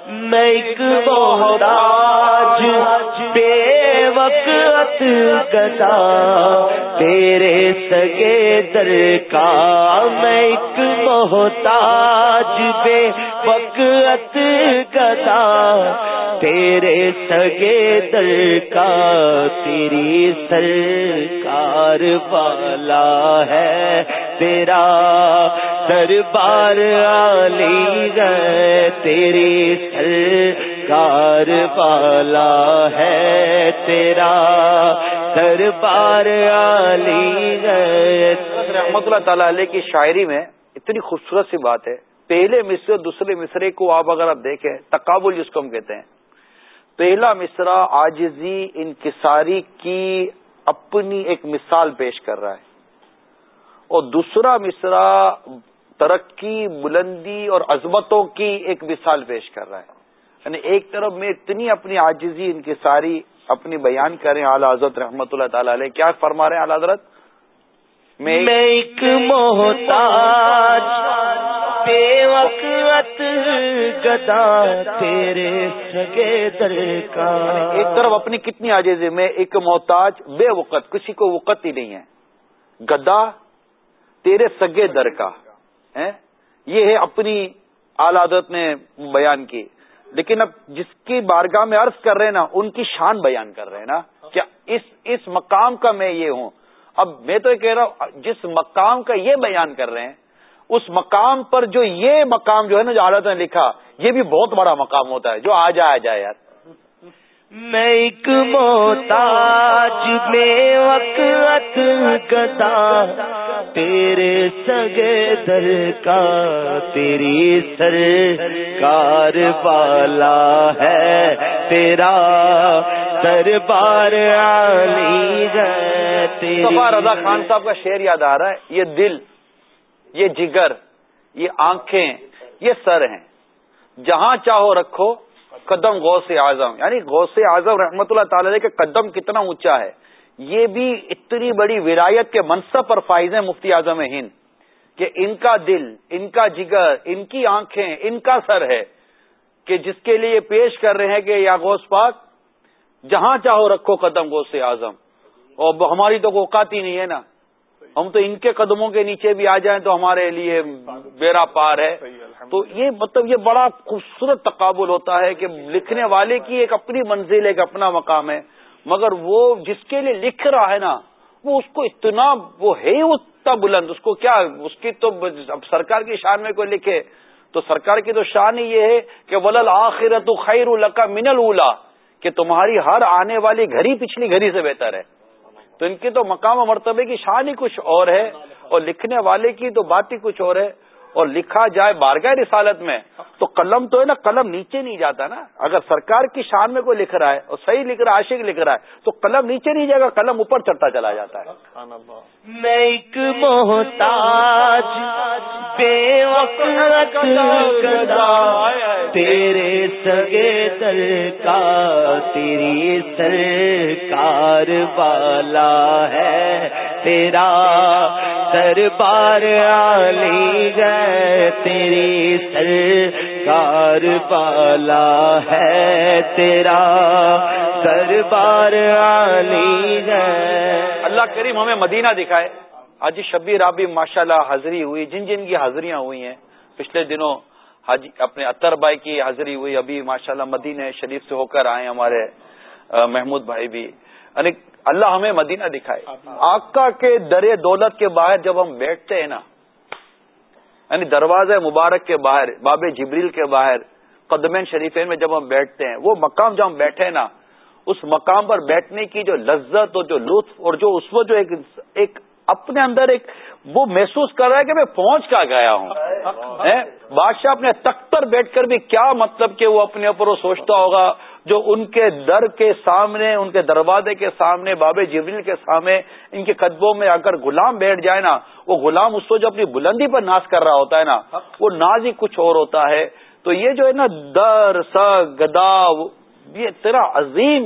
F: میں ایک محتاج، بے وقت گدا تیرے سگے در کا میں ایک محتاج بے وقت گدا تیرے سگے در کا تیری سرکار والا ہے۔ تیرا دربار علی گئے تیری سرکار والا ہے تیرا دربار علی
C: رحمت اللہ تعالی علیہ کی شاعری میں اتنی خوبصورت سی بات ہے۔ پہلے مصرے دوسرے مصرے کو آپ اگر آپ دیکھیں، تقابل جس کو ہم کہتے ہیں۔ پہلا مصرا آجزی انکساری کی اپنی ایک مثال پیش کر رہا ہے۔ اور دوسرا مصرا ترقی، بلندی اور عظمتوں کی ایک مثال پیش کر رہا ہے۔ یعنی ایک طرف میں اتنی اپنی آجزی انکساری اپنی بیان کریں اعلی حضرت رحمت اللہ تعالی علیہ کیا فرما رہے ہیں اعلی حضرت؟
F: میں ایک محتاج بے وقت گدا تیرے سگے در کا۔
C: ایک طرف اپنی کتنی آجزی میں ایک محتاج بے وقت کسی کو وقت ہی نہیں ہے۔ گدا تیرے سگے در کا۔ یہ ہے اپنی عادت نے بیان کی۔ لیکن اب جس کی بارگاہ میں عرض کر رہے ہیں نا، ان کی شان بیان کر رہے ہیں نا کیا اس اس مقام کا میں یہ ہوں۔ اب میں تو یہ کہہ رہا ہوں، جس مقام کا یہ بیان کر رہے ہیں، اس مقام پر جو یہ مقام جو ہے نا، جو عادت نے لکھا، یہ بھی بہت بڑا مقام ہوتا ہے، جو آ جائے جائے یار۔
F: میں ایک محتاج میں وقت گدا تیرے سگے در کا تیری سر کار والا ہے تیرا دربار علی ہے
C: رضا خان صاحب کا شعر یاد آ رہا ہے، یہ دل، یہ جگر، یہ آنکھیں، یہ سر ہیں۔ جہاں چاہو رکھو قدم غوث اعظم یعنی غوث اعظم رحمت اللہ تعالی کے قدم کتنا اونچا ہے، یہ بھی اتنی بڑی ولایت کے منصب پر فائز ہیں مفتی اعظم ہند کہ ان کا دل، ان کا جگر، ان کی آنکھیں، ان کا سر ہے کہ جس کے لیے پیش کر رہے ہیں کہ یا غوث پاک، جہاں چاہو رکھو قدم غوث اعظم۔ اور ہماری تو اوقات ہی نہیں ہے نا۔ ہم تو ان کے قدموں کے نیچے بھی آ جائیں تو ہمارے لیے بیڑا پار ہے۔ تو یہ مطلب یہ بڑا خوبصورت تقابل ہوتا ہے کہ لکھنے والے کی ایک اپنی منزل ایک اپنا مقام ہے۔ مگر وہ جس کے لیے لکھ رہا ہے نا وہ اس کو اتنا وہ ہے اتنا بلند۔ اس کو کیا اس کی تو اب سرکار کی شان میں کوئی لکھے۔ تو سرکار کی تو شان ہی یہ ہے کہ ولل آخرت خیر القا من اولا کہ تمہاری ہر آنے والی گھڑی پچھلی گھڑی سے بہتر ہے۔ تو ان کی تو مقام و مرتبے کی شان ہی کچھ اور ہے اور لکھنے والے کی تو بات ہی کچھ اور ہے اور لکھا جائے بارگاہ رسالت میں، تو قلم تو ہے نا، قلم نیچے نہیں جاتا نا۔ اگر سرکار کی شان میں کوئی لکھ رہا ہے اور صحیح لکھ رہا ہے، عاشق لکھ رہا ہے، تو قلم نیچے نہیں جائے گا، قلم اوپر چڑھتا چلا جاتا ہے۔
F: میں ایک محتاج، بے وقت تیرے سگے در کا، تیری سرکار والا ہے۔ تیرا دربار علی گئے تیری سرکار والا ہے، تیرا دربار علی گئے
C: اللہ کریم ہمیں مدینہ دکھائے۔ آج شبیر آبی ماشاء اللہ حاضری ہوئی، جن جن کی حاضریاں ہوئی ہیں۔ پچھلے دنوں حاجی اپنے اطر بھائی کی حاضری ہوئی، ابھی ماشاء اللہ مدینہ شریف سے ہو کر آئے ہمارے محمود بھائی بھی۔ یعنی اللہ ہمیں مدینہ دکھائے۔ آقا کے درے دولت کے باہر جب ہم بیٹھتے ہیں نا یعنی دروازہ مبارک کے باہر باب جبریل کے باہر قدمین شریفین میں جب ہم بیٹھتے ہیں وہ مقام جب ہم بیٹھے نا اس مقام پر بیٹھنے کی جو لذت اور جو لطف اور جو اس وقت جو ایک ایک اپنے اندر ایک وہ محسوس کر رہا ہے کہ میں پہنچ کا گیا ہوں۔ بادشاہ اپنے تخت پر بیٹھ کر بھی کیا مطلب کہ وہ اپنے اوپر وہ سوچتا ہوگا جو ان کے در کے سامنے ان کے دروازے کے سامنے باب جبریل کے سامنے ان کے قدموں میں اگر غلام بیٹھ جائے نا وہ غلام اس کو جو اپنی بلندی پر ناز کر رہا ہوتا ہے نا وہ ناز ہی کچھ اور ہوتا ہے۔ تو یہ جو ہے نا در س گدا یہ تیرا عظیم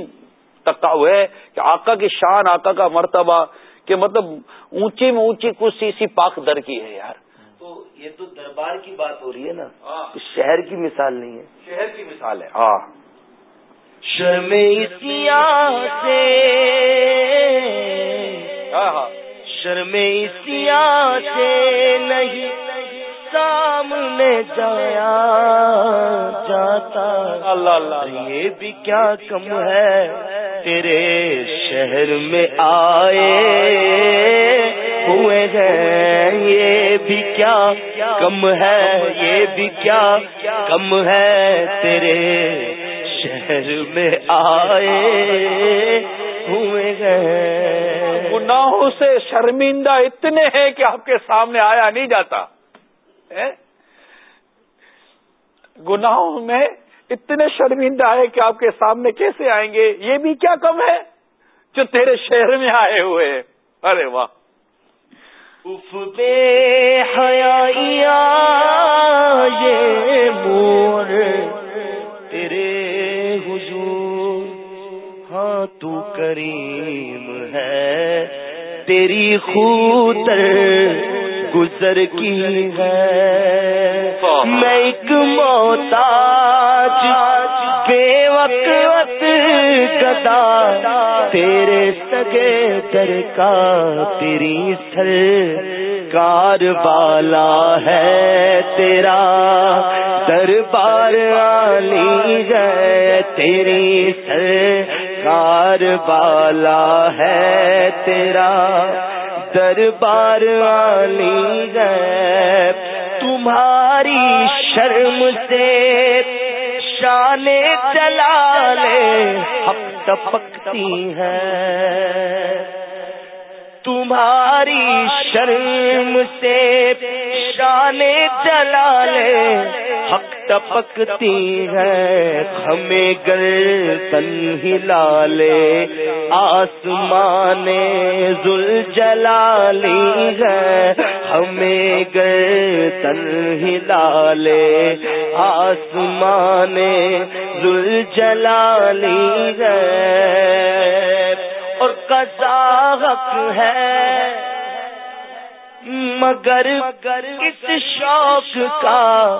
C: تقاو ہے کہ آقا کی شان آقا کا مرتبہ کہ مطلب اونچی میں اونچی کچھ سی سی پاک در کی ہے یار۔
F: تو یہ تو دربار کی بات ہو رہی ہے نا ہاں۔ شہر کی مثال نہیں ہے۔
C: شہر کی مثال ہے ہاں۔
F: شرم سیا سے۔ شرم سیا سے نہیں سامنے جایا جاتا۔
C: اللہ اللہ۔
F: یہ بھی کیا کم ہے تیرے شہر میں آئے ہوئے ہیں۔ یہ بھی کیا کم ہے یہ بھی کیا کم ہے تیرے شہر میں آئے ہوئے ہیں
C: گناہوں سے شرمندہ اتنے ہیں کہ آپ کے سامنے آیا نہیں جاتا۔ گناہوں میں اتنے شرمندہ ہے کہ آپ کے سامنے کیسے آئیں گے؟ یہ بھی کیا کم ہے جو تیرے شہر میں آئے ہوئے ارے واہ۔
F: اف بے حیا یہ مور تو کریم ہے۔ تیری خود گزر کی ہے۔ میں ایک موتاج بے وقت گدا۔ تیرے سگے در کا تیری سر کار والا ہے۔ تیرا دربار علی ہے۔ تیری سر کار والا ہے تیرا دربار والی گئے تمہاری شرم سے شان چلا لے ہم ٹپکتی ہیں تمہاری شرم سے شان چلا لے حق ٹپکتی ہے ہمیں گر تن ہلا لے آسمان زل جلالی ہے ہمیں گر تن ہلا لے آسمان زل جلالی ہے۔ اور حق ہے مگر اس شوق کا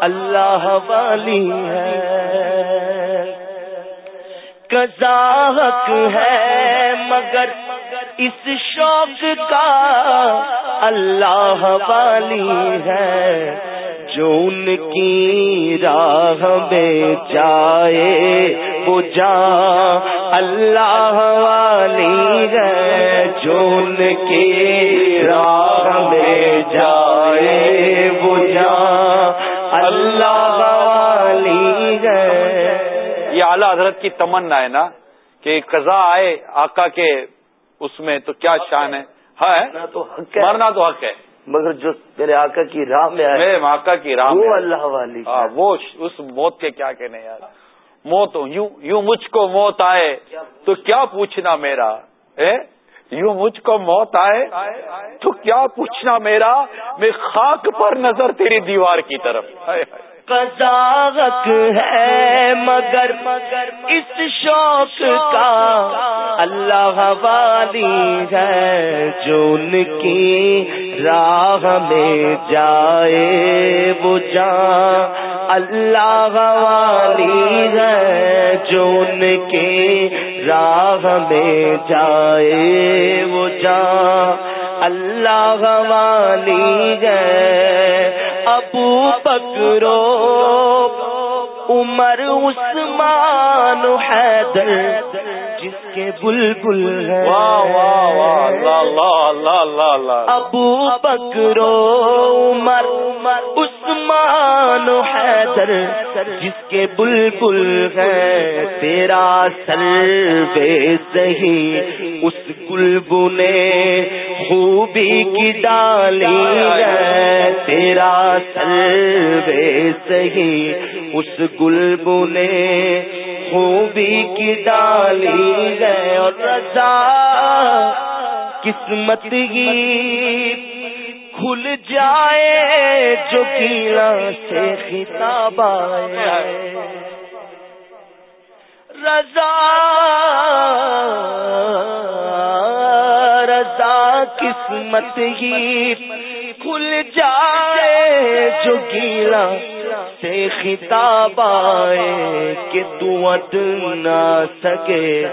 F: اللہ والی ہے؟ کزاحت ہے مگر اس شوق کا اللہ والی ہے۔ جو ان کی راہ میں جائے، وہ جا اللہ والی ہے۔ جو ان کی راہ میں جائے وہ اللہ والی ہے۔
C: یہ اعلیٰ حضرت کی تمنا ہے نا کہ قضا آئے آقا کے اس میں تو کیا شان ہے؟ ہاں؟
D: تو حق
C: مرنا تو حق ہے۔
D: مگر جو میرے آقا کی راہ میں آئے
C: میرے آقا کی راہ
D: وہ اللہ والی
C: ہاں، وہ اس موت کے کیا کہنے یار؟ موت یوں یوں مجھ کو موت آئے تو کیا پوچھنا میرا؟ یوں مجھ کو موت آئے، تو کیا پوچھنا میرا؟ میں خاک پر نظر تیری دیوار کی طرف۔
F: قضاوت ہے مگر مگر اس شوق کا اللہ والی ہے جو ان کی راہ میں جائے وہ جا اللہ والی ہے جو ان کی راہ میں جائے وہ جا اللہ والی ہے ابو بکرو عمر عثمان حیدر کے بلبل ہے۔ ابو بکرو عمر عثمان حیدر جس کے بلبل ہے۔ تیرا سر بے سہی اس گلبو نے خوبی کی ڈالی ہے۔ تیرا سر بے سہی اس گلبو نے خوبی کی ڈالی ہے اور رضا قسمت ہی کھل جائے جو گیلا سے خطاب آئے۔ رضا رضا قسمت ہی کھل جائے، جو گیلا سے خطاب آئے کہ تو اد نہ سکے۔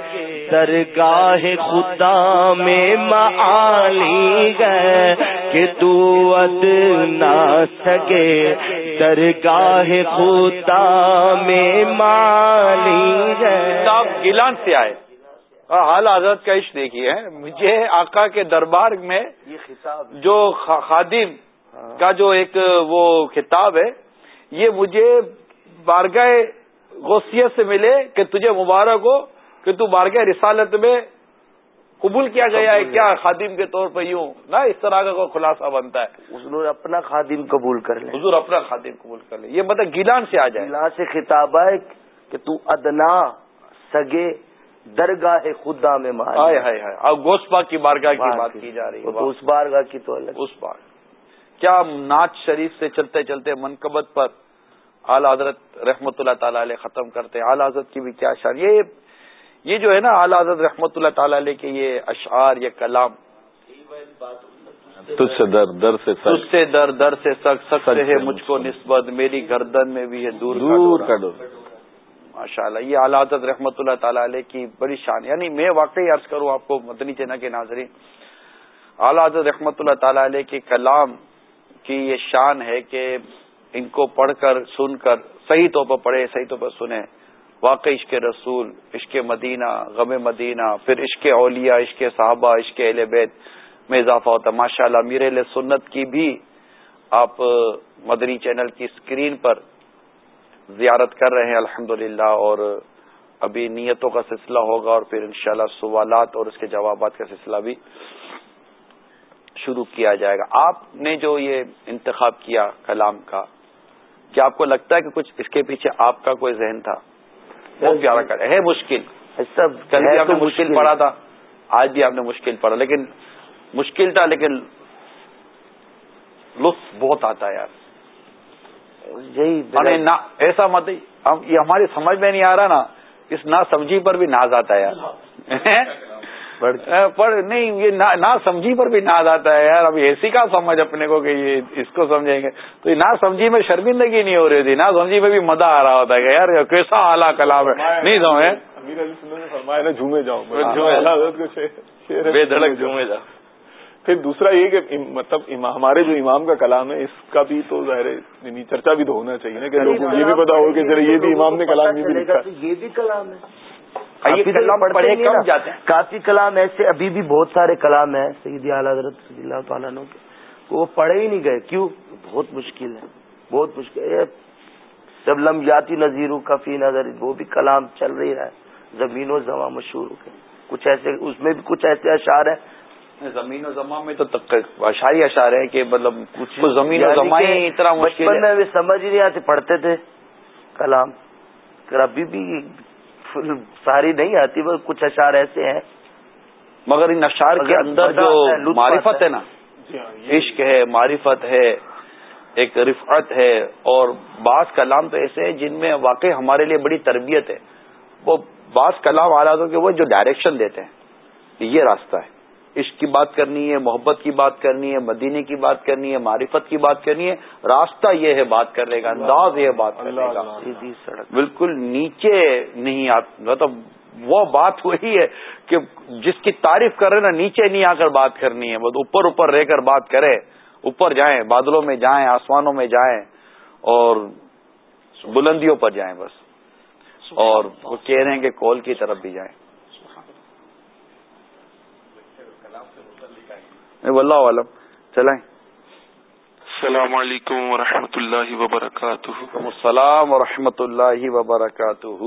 F: درگاہ خدا میں معالی گئے کہ تو اد نہ سکے۔ درگاہ خدا میں مالی گئے
C: کتاب گیلان سے آئے۔ حال حضرت کا عشق دیکھیے مجھے آقا کے دربار میں جو خا- خادم کا جو ایک وہ خطاب ہے یہ مجھے بارگاہ غوثیت سے ملے کہ تجھے مبارک ہو کہ تو بارگاہ رسالت میں قبول کیا گیا ہے کیا خادم کے طور پر یوں؟ نا اس طرح کا کوئی خلاصہ بنتا ہے۔
D: نے اپنا خادم قبول کر لے
C: حضور اپنا خادم قبول کر لے یہ مطلب گیلان سے آ جائے۔
D: اللہ سے خطاب ہے کہ تو ادنا سگے درگاہ خدا میں مار
C: ہائے ہائے ہائے۔ اب گوشت پاک کی بارگاہ کی بات کی جا رہی ہے
D: تو اس بارگاہ کی تو الگ۔
C: اس بار۔ کیا ناچ شریف سے چلتے چلتے منقبت پر اعلی حضرت رحمت اللہ تعالی علیہ ختم کرتے ہیں؟ اعلی حضرت کی بھی کیا شان۔ یہ یہ جو ہے نا اعلی حضرت رحمت اللہ تعالی علیہ کے یہ اشعار یہ کلام۔
G: تجھ سے در در سے
C: تجھ سے در در سے سخت سخت ہے مجھ کو نسبت میری گردن میں بھی ہے دور کا
G: دور۔ کا ڈور
C: ماشاء اللہ یہ اعلی حضرت رحمت اللہ تعالی علیہ کی بڑی شان یعنی میں واقعی عرض کروں آپ کو، مدنی چینل کے ناظرین، اعلی حضرت رحمت اللہ تعالی علیہ کے کلام کی یہ شان ہے کہ ان کو پڑھ کر، سن کر، صحیح طور پر پڑھے، صحیح طور پر سنیں۔ واقع عشق رسول، عشق مدینہ، غم مدینہ، پھر عشق اولیاء، عشق صحابہ، عشق اہل بیت میں اضافہ ہوتا ہے۔ ماشاء اللہ میرے سنت کی بھی آپ مدنی چینل کی اسکرین پر زیارت کر رہے ہیں الحمد اور ابھی نیتوں کا سلسلہ ہوگا اور پھر انشاءاللہ سوالات اور اس کے جوابات کا سلسلہ بھی شروع کیا جائے گا۔ آپ نے جو یہ انتخاب کیا کلام کا کیا آپ کو لگتا ہے کہ کچھ اس کے پیچھے آپ کا کوئی ذہن تھا؟ بہت پیارا کر ہے مشکل۔
D: سب
C: کل بھی آپ نے مشکل پڑا تھا آج بھی آپ نے مشکل پڑا لیکن مشکل تھا لیکن لطف بہت آتا ہے یار۔
D: یہی
C: ایسا مت یہ ہماری سمجھ میں نہیں آ رہا نا اس نا سمجھی پر بھی ناز آتا ہے یار۔ پر نہیں یہ نا سمجھی پر بھی ناز آتا ہے یار۔ اب ایسی کا سمجھ اپنے کو کہ یہ اس کو سمجھیں گے۔ تو یہ نا سمجھی میں شرمندگی نہیں ہو رہی تھی۔ نا سمجھی میں بھی مزہ آ رہا ہوتا ہے کہ یار کیسا اعلیٰ کلام ہے۔ نہیں
A: سمجھے؟ جھومے جاؤ۔
C: بے دھڑک جھومے جاؤ۔
A: پھر دوسرا یہ کہ مطلب ہمارے جو امام کا کلام ہے اس کا بھی تو ظاہر یعنی چرچا بھی تو ہونا چاہیے نا کہ لوگوں کو یہ بھی پتا ہو کہ یہ بھی امام نے کلام یہ بھی لکھا۔
D: یہ بھی کلام ہے۔ کافی کلام ایسے ابھی بھی بہت سارے کلام ہیں سیدی اعلیٰ حضرت صلی اللہ تعالیٰ کے وہ پڑھے ہی نہیں گئے۔ کیوں؟ بہت مشکل ہے بہت مشکل۔ ہے جب لم یاتی نظیر کافی نظر وہ بھی کلام چل رہی ہے زمین و زماں مشہور ہو گئے کچھ ایسے اس میں بھی کچھ ایسے اشعار ہیں
C: زمین و زماں میں تو اشاری اشار ہے کہ مطلب کچھ زمین و یعنی زماں اتنا
D: بچپن میں سمجھ ہی نہیں آتے پڑھتے تھے کلام۔ ابھی بھی ساری نہیں آتی بس کچھ اشعار ایسے ہیں۔
C: مگر ان اشعار کے اندر جو معرفت ہے۔ نا جی ہاں، عشق ہے معرفت ہے ایک رفعت ہے اور بعض کلام تو ایسے ہیں جن میں واقع ہمارے لیے بڑی تربیت ہے۔ وہ بعض کلام آلاتوں کے وہ جو ڈائریکشن دیتے ہیں یہ راستہ ہے۔ عشق کی بات کرنی ہے محبت کی بات کرنی ہے مدینے کی بات کرنی ہے معرفت کی بات کرنی ہے راستہ یہ ہے بات کرنے کا انداز یہ بات کرنے کا۔ بالکل نیچے نہیں مطلب وہ بات وہی ہے کہ جس کی تعریف کر رہے نا نیچے نہیں آ کر بات کرنی ہے بس اوپر اوپر رہ کر بات کرے۔ اوپر جائیں بادلوں میں جائیں آسمانوں میں جائیں اور بلندیوں پر جائیں بس۔ اور وہ کہہ رہے ہیں کہ کول کی طرف بھی جائیں۔ واللہ عالم چلائیں۔
G: السلام علیکم ورحمۃ اللہ وبرکاتہ۔
C: السلام ورحمۃ اللہ وبرکاتہ۔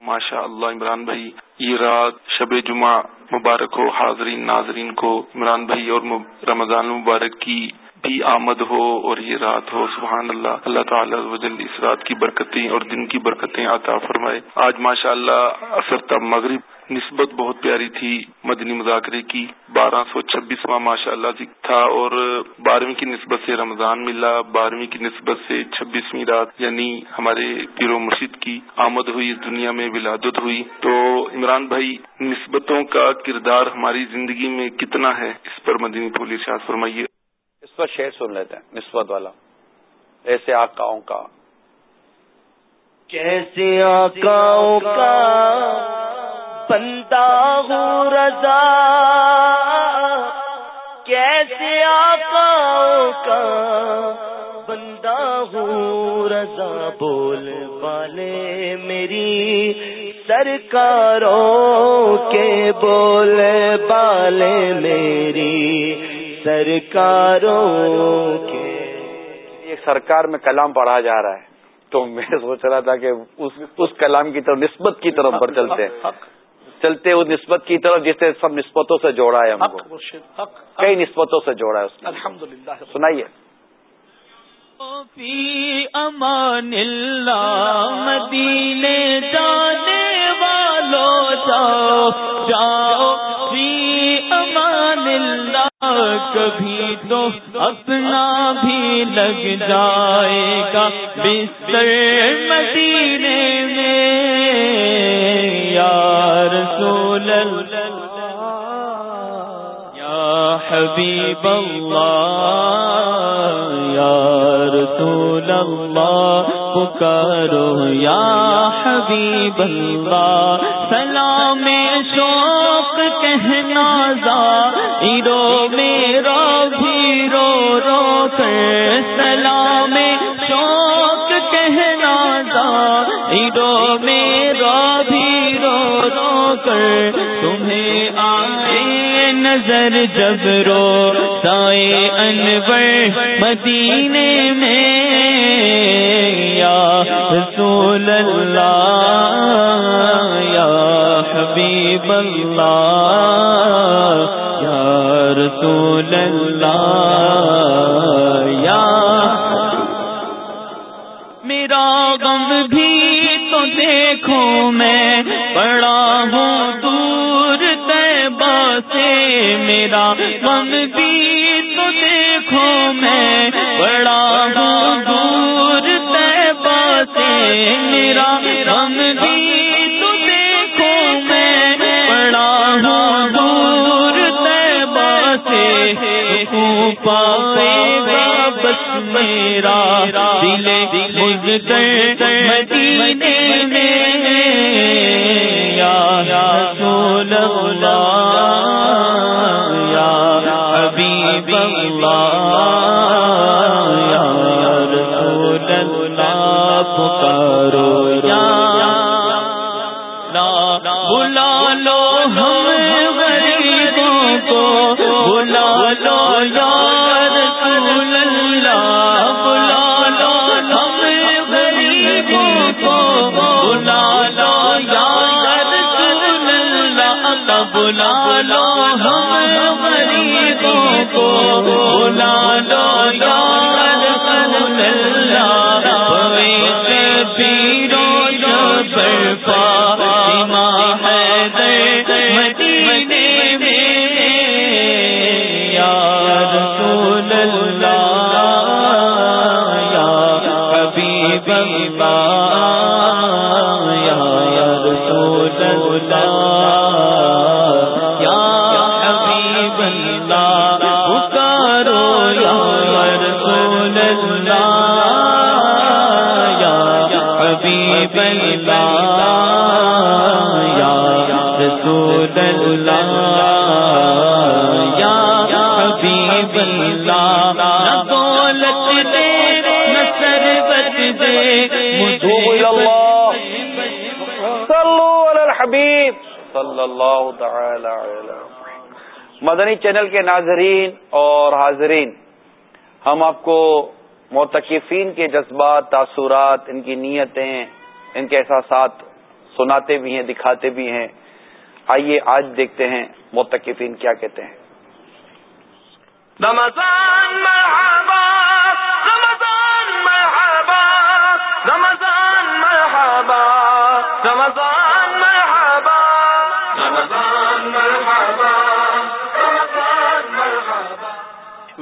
G: ماشاء اللہ عمران بھائی یہ رات شب جمعہ مبارک ہو حاضرین ناظرین کو عمران بھائی اور رمضان المبارک کی بھی آمد ہو اور یہ رات ہو۔ سبحان اللہ اللہ تعالیٰ اس رات کی برکتیں اور دن کی برکتیں عطا فرمائے۔ آج ماشاء اللہ اثر تب مغرب نسبت بہت پیاری تھی مدنی مذاکرے کی۔ بارہ سو چھبیسواں ماشاء اللہ تھا اور بارہویں کی نسبت سے رمضان ملا۔ بارہویں کی نسبت سے چھبیسویں رات یعنی ہمارے پیرو مرشید کی آمد ہوئی اس دنیا میں ولادت ہوئی۔ تو عمران بھائی نسبتوں کا کردار ہماری زندگی میں کتنا ہے؟ اس پر مدنی پولیس شاہ فرمائیے۔
C: اس پر شعر سن لیتے ہیں نسبت والا۔ ایسے آکاؤں کا۔
F: کیسے آکاؤں کا؟ بندہ ہوں رضا۔ کیسے آکاؤں کا بندہ ہوں رضا؟ بول والے میری سرکاروں کے بول بالے میری سرکاروں کے۔
C: ایک سرکار میں کلام پڑھا جا رہا ہے۔ تو میں سوچ رہا تھا کہ اس اس کلام کی طرف نسبت کی طرف پر چلتے ہیں۔ چلتے اس نسبت کی طرف جسے سب نسبتوں سے جوڑا ہے ہم کو۔ کئی نسبتوں سے جوڑا ہے اس
B: الحمد للہ
C: سنائیے۔
F: امان اللہ مدینے جانے والوں جاؤ جاؤ۔ فی امان اللہ کبھی تو اپنا بھی لگ جائے گا۔ بستر مدینے میں یار سول یا حبیب اللہ یار سول اللہ پکارو یا حبیب اللہ سلام شوق کہنا زا میرا بھی رو رو کر نظر جب رو سائے انور مدینے میں،
H: یا رسول اللہ، یا حبیب اللہ، یا رسول اللہ، یا میرا غم بھی تو دیکھو میں، پڑا میرا غم بھی تو دیکھو میں پڑا ہوں دور تیبہ سے میرا غم بھی تو دیکھو میں پڑا ہوں دور تیبہ سے پائے گا بس میرا دل مجھ کر
C: صلی اللہ تعالی علیہ مدنی چینل کے ناظرین اور حاضرین، ہم آپ کو متقفین کے جذبات، تاثرات، ان کی نیتیں، ان کے احساسات سناتے بھی ہیں، دکھاتے بھی ہیں۔ آئیے آج دیکھتے ہیں متقفین کیا کہتے ہیں۔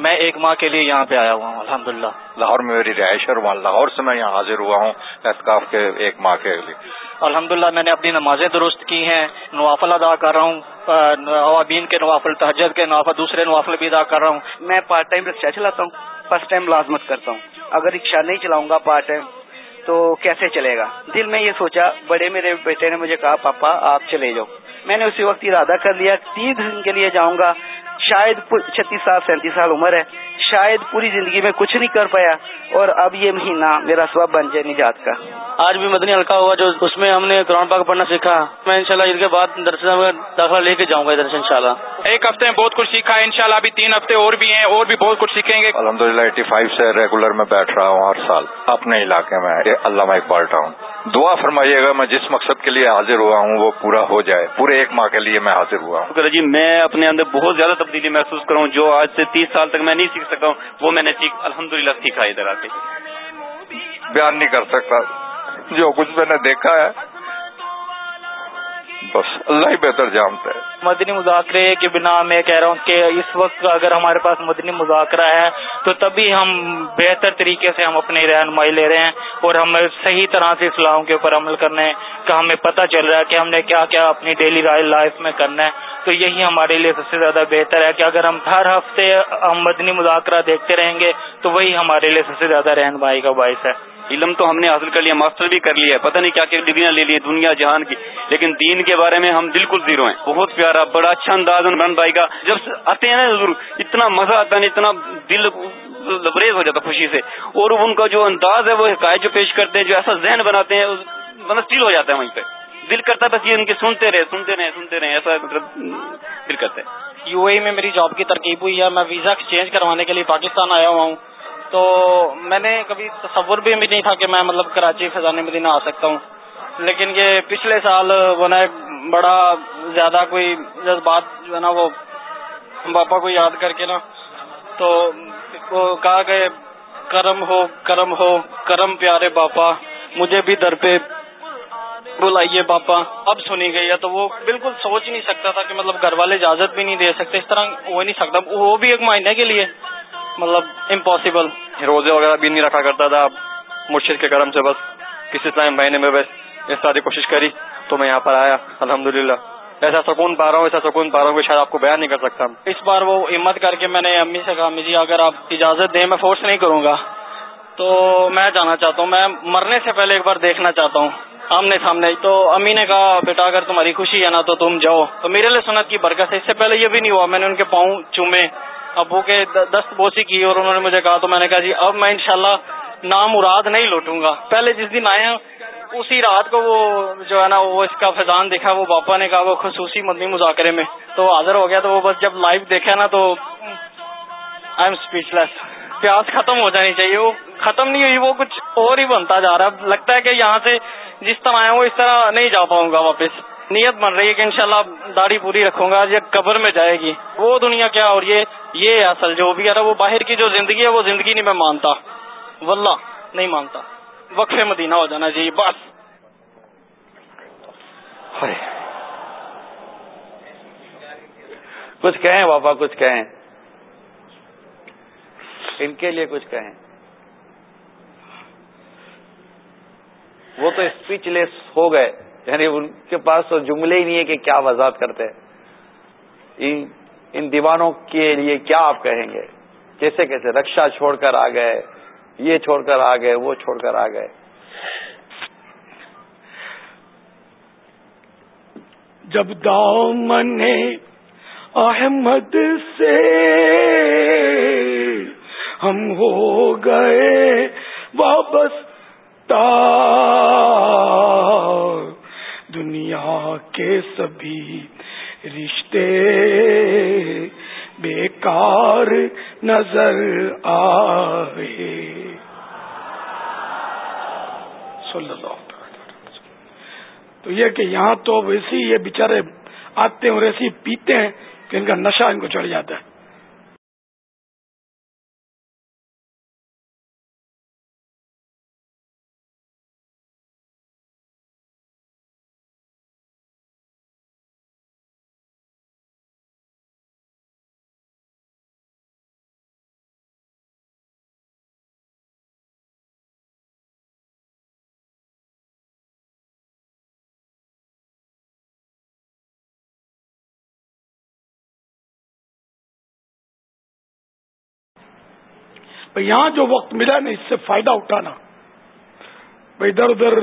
I: میں ایک ماہ کے لیے یہاں پہ آیا ہوا ہوں الحمد للہ
J: لاہور میں میری رہائش ہے اور وہاں لاہور سے میں یہاں حاضر ہوا ہوں احتکاف کے ایک ماہ کے لیے۔
I: الحمد للہ میں نے اپنی نمازیں درست کی ہیں نوافل ادا کر رہا ہوں عوابین کے نوافل تہجد کے نوافل دوسرے نوافل بھی ادا کر رہا ہوں۔
K: میں پارٹ ٹائم رکشا چلاتا ہوں فرسٹ ٹائم لازمت کرتا ہوں۔ اگر رکشا نہیں چلاؤں گا پارٹ ٹائم تو کیسے چلے گا؟ دل میں یہ سوچا بڑے میرے بیٹے نے مجھے کہا پاپا آپ چلے جاؤ۔ میں نے اسی وقت ارادہ کر لیا تین دن کے لیے جاؤں گا شاید چھتیس سال سینتیس سال عمر ہے۔ شاید پوری زندگی میں کچھ نہیں کر پایا اور اب یہ مہینہ میرا سبب بن جائے نجات کا۔
I: آج بھی مدنی ہلکا ہوا جو اس میں ہم نے قرآن پاک پڑھنا سیکھا۔ میں انشاءاللہ ان کے بعد درسن میں داخلہ لے کے جاؤں گا ادھر سے انشاءاللہ۔
L: ایک ہفتے میں بہت کچھ سیکھا ہے انشاءاللہ ابھی تین ہفتے اور بھی ہیں اور بھی بہت کچھ سیکھیں گے۔
J: الحمد للہ ایٹی فائیو سے ریگولر میں بیٹھ رہا ہوں ہر سال۔ اپنے علاقے میں علامہ اقبال ٹاؤن۔ دعا فرمائیے گا میں جس مقصد کے لیے حاضر ہوا ہوں وہ پورا ہو جائے۔ پورے ایک ماہ کے لیے میں حاضر ہوا ہوں۔
L: جی میں اپنے اندر بہت زیادہ تبدیلی محسوس کروں جو آج سے تیس سال تک میں نہیں سیکھ کرتا ہوں، وہ میں نے سیکھ الحمد للہ سیکھا ادھر آ کے۔
J: بیان نہیں کر سکتا۔ جو کچھ میں نے دیکھا ہے بس اللہ ہی بہتر جانتا ہے۔
I: مدنی مذاکرے کے بنا میں کہہ رہا ہوں کہ اس وقت اگر ہمارے پاس مدنی مذاکرہ ہے تو تبھی ہم بہتر طریقے سے ہم اپنی رہنمائی لے رہے ہیں اور ہم صحیح طرح سے اسلام کے اوپر عمل کرنے کا ہمیں پتہ چل رہا ہے کہ ہم نے کیا کیا اپنی ڈیلی لائف میں کرنا ہے۔ تو یہی ہمارے لیے سب سے زیادہ بہتر ہے کہ اگر ہم ہر ہفتے ہم مدنی مذاکرہ دیکھتے رہیں گے تو وہی ہمارے لیے سب سے زیادہ رہنمائی کا باعث ہے۔
L: علم تو ہم نے حاصل کر لیا، ماسٹر بھی کر لیا ہے پتہ نہیں کیا کیا ڈگریاں لے لی دنیا جہان کی۔ لیکن دین کے بارے میں ہم بالکل زیرو ہیں۔ بہت پیارا، بڑا اچھا انداز عمران بھائی کا۔ جب آتے ہیں نا حضور، اتنا مزہ آتا ہے، اتنا دل لبریز ہو جاتا خوشی سے۔ اور ان کا جو انداز ہے، وہ حکایت جو پیش کرتے ہیں، جو ایسا ذہن بناتے ہیں مطلب اسٹیل ہو جاتا ہے وہیں پہ۔ دل کرتا ہے بس یہ ان کے سنتے رہے سنتے رہے سنتے رہے، ایسا مطلب دل کرتا ہے۔
I: یو اے میں میری جاب کی ترکیب ہوئی ہے، میں ویزا ایکسچینج کروانے کے لیے پاکستان آیا ہوا ہوں۔
M: تو میں نے کبھی تصور بھی نہیں تھا کہ میں مطلب کراچی خزانے مدینہ آ سکتا ہوں۔ لیکن یہ پچھلے سال وہ نا بڑا زیادہ کوئی جذبات جو ہے نا وہ باپا کو یاد کر کے نا تو وہ کہا کہ کرم ہو کرم ہو، کرم پیارے باپا، مجھے بھی در پہ بلائیے باپا۔ اب سنی گئی ہے تو وہ بالکل سوچ نہیں سکتا تھا کہ مطلب گھر والے اجازت بھی نہیں دے سکتے، اس طرح ہو نہیں سکتا۔ وہ بھی ایک مہینے کے لیے۔ مطلب امپاسبل
N: روزے وغیرہ بھی نہیں رکھا کرتا تھا، مرشد کے کرم سے بس کسی ٹائم مہینے میں بس اس ساری کوشش کری تو میں یہاں پر آیا الحمد ایسا سکون پا رہا ہوں، ایسا سکون پا رہا ہوں کہ شاید آپ کو بیان نہیں کر سکتا۔ اس بار وہ ہمت کر کے میں نے امی سے کہا، امی جی اگر آپ اجازت دیں، میں فورس نہیں کروں گا۔ تو میں جانا چاہتا ہوں، میں مرنے سے پہلے ایک بار دیکھنا چاہتا ہوں، آمنے سامنے۔ تو امی نے کہا، بیٹا، اگر تمہاری خوشی ہے نا تو تم جاؤ۔ تو میرے لیے سنت کی برکت ہے، اس سے پہلے یہ بھی نہیں ہوا، میں نے ان کے پاؤں چومے۔ ابو کے دست بوسی کی اور انہوں نے مجھے کہا، تو میں نے کہا جی اب میں انشاءاللہ نام مراد نہیں لوٹوں گا۔ پہلے جس دن آئے ہیں، اسی رات کو وہ جو ہے نا، وہ اس کا فیضان دیکھا، وہ باپا نے کہا وہ خصوصی مدنی مذاکرے میں۔ تو حاضر ہو گیا، تو وہ بس جب لائیو دیکھا نا، تو آئی ایم اسپیچ لیس پیاس ختم ہو جانی چاہیے۔ وہ ختم نہیں ہوئی، وہ کچھ اور ہی بنتا جا رہا۔ ہے لگتا ہے کہ یہاں سے جس طرح آیا ہوں، اس طرح نہیں جا پاؤں گا واپس۔ نیت بن رہی ہے کہ انشاءاللہ داڑھی پوری رکھوں گا یہ قبر میں جائے گی۔ وہ دنیا کیا اور یہ یہ اصل جو بھی ہے۔ وہ باہر کی جو زندگی ہے، وہ زندگی نہیں میں مانتا۔ واللہ، نہیں مانتا۔ وقف مدینہ ہو جانا چاہیے بس۔
C: کچھ کہیں بابا، کچھ کہیں۔ ان کے لیے کچھ کہیں۔ وہ تو اسپیچ لیس ہو گئے۔ یعنی ان کے پاس تو جملے ہی نہیں ہے کہ کیا وضاحت کرتے ان دیوانوں کے لیے کیا آپ کہیں گے؟ کیسے کیسے؟ رکشا چھوڑ کر آ گئے، یہ چھوڑ کر آ گئے، وہ چھوڑ کر آ گئے۔
O: جب دامن احمد سے ہم ہو گئے، واپس دنیا کے سبھی رشتے بیکار نظر آئے صلی اللہ تو یہ کہ یہاں تو ویسی یہ بےچارے آتے ہیں اور ایسی پیتے ہیں کہ ان کا نشہ ان کو چڑھ جاتا ہے۔ یہاں جو وقت ملا نا اس سے فائدہ اٹھانا۔ بھائی ادھر ادھر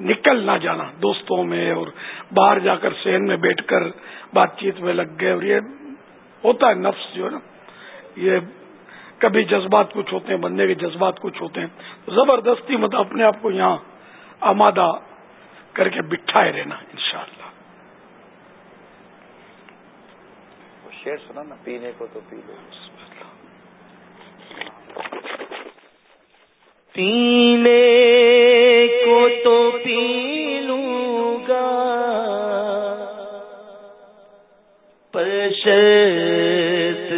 O: نکل نہ جانا دوستوں میں اور باہر جا کر سین میں بیٹھ کر بات چیت میں لگ گئے اور یہ ہوتا ہے، نفس جو ہے نا، یہ کبھی جذبات کچھ ہوتے ہیں، بندے کے جذبات کچھ ہوتے ہیں۔ زبردستی مطلب اپنے آپ کو یہاں آمادہ کر کے بٹھائے رہنا، انشاءاللہ۔
C: شیر سنا نا، پینے کو تو پی لو۔
F: پینے کو تو پی لوں گا۔ پر شرط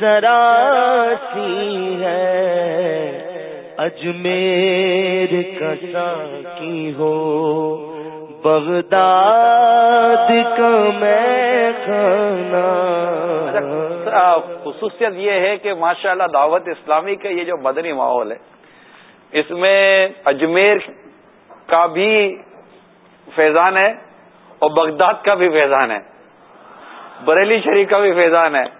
F: ذرا سی ہے، اجمیر کسا کی ہو۔ بغداد کا میں کھانا
C: خصوصیت یہ ہے کہ ماشاءاللہ دعوت اسلامی کا یہ جو مدنی ماحول ہے اس میں اجمیر کا بھی فیضان ہے اور بغداد کا بھی فیضان ہے۔ بریلی شریف کا بھی فیضان ہے۔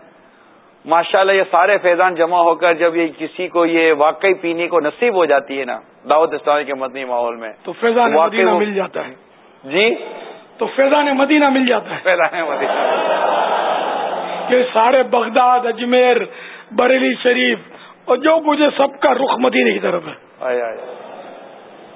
C: ماشاءاللہ یہ سارے فیضان جمع ہو کر جب یہ کسی کو یہ واقعی پینے کو نصیب ہو جاتی ہے نا دعوت اسلامی کے مدنی ماحول میں۔
O: تو فیضان مدینہ مل جاتا ہے۔
C: جی؟
O: تو فیضان مدینہ مل جاتا ہے۔
C: فیضان مدینہ۔
O: یہ سارے بغداد اجمیر بریلی شریف اور جو مجھے سب کا رخ مدینے کی طرف ہے۔
C: آیا آیا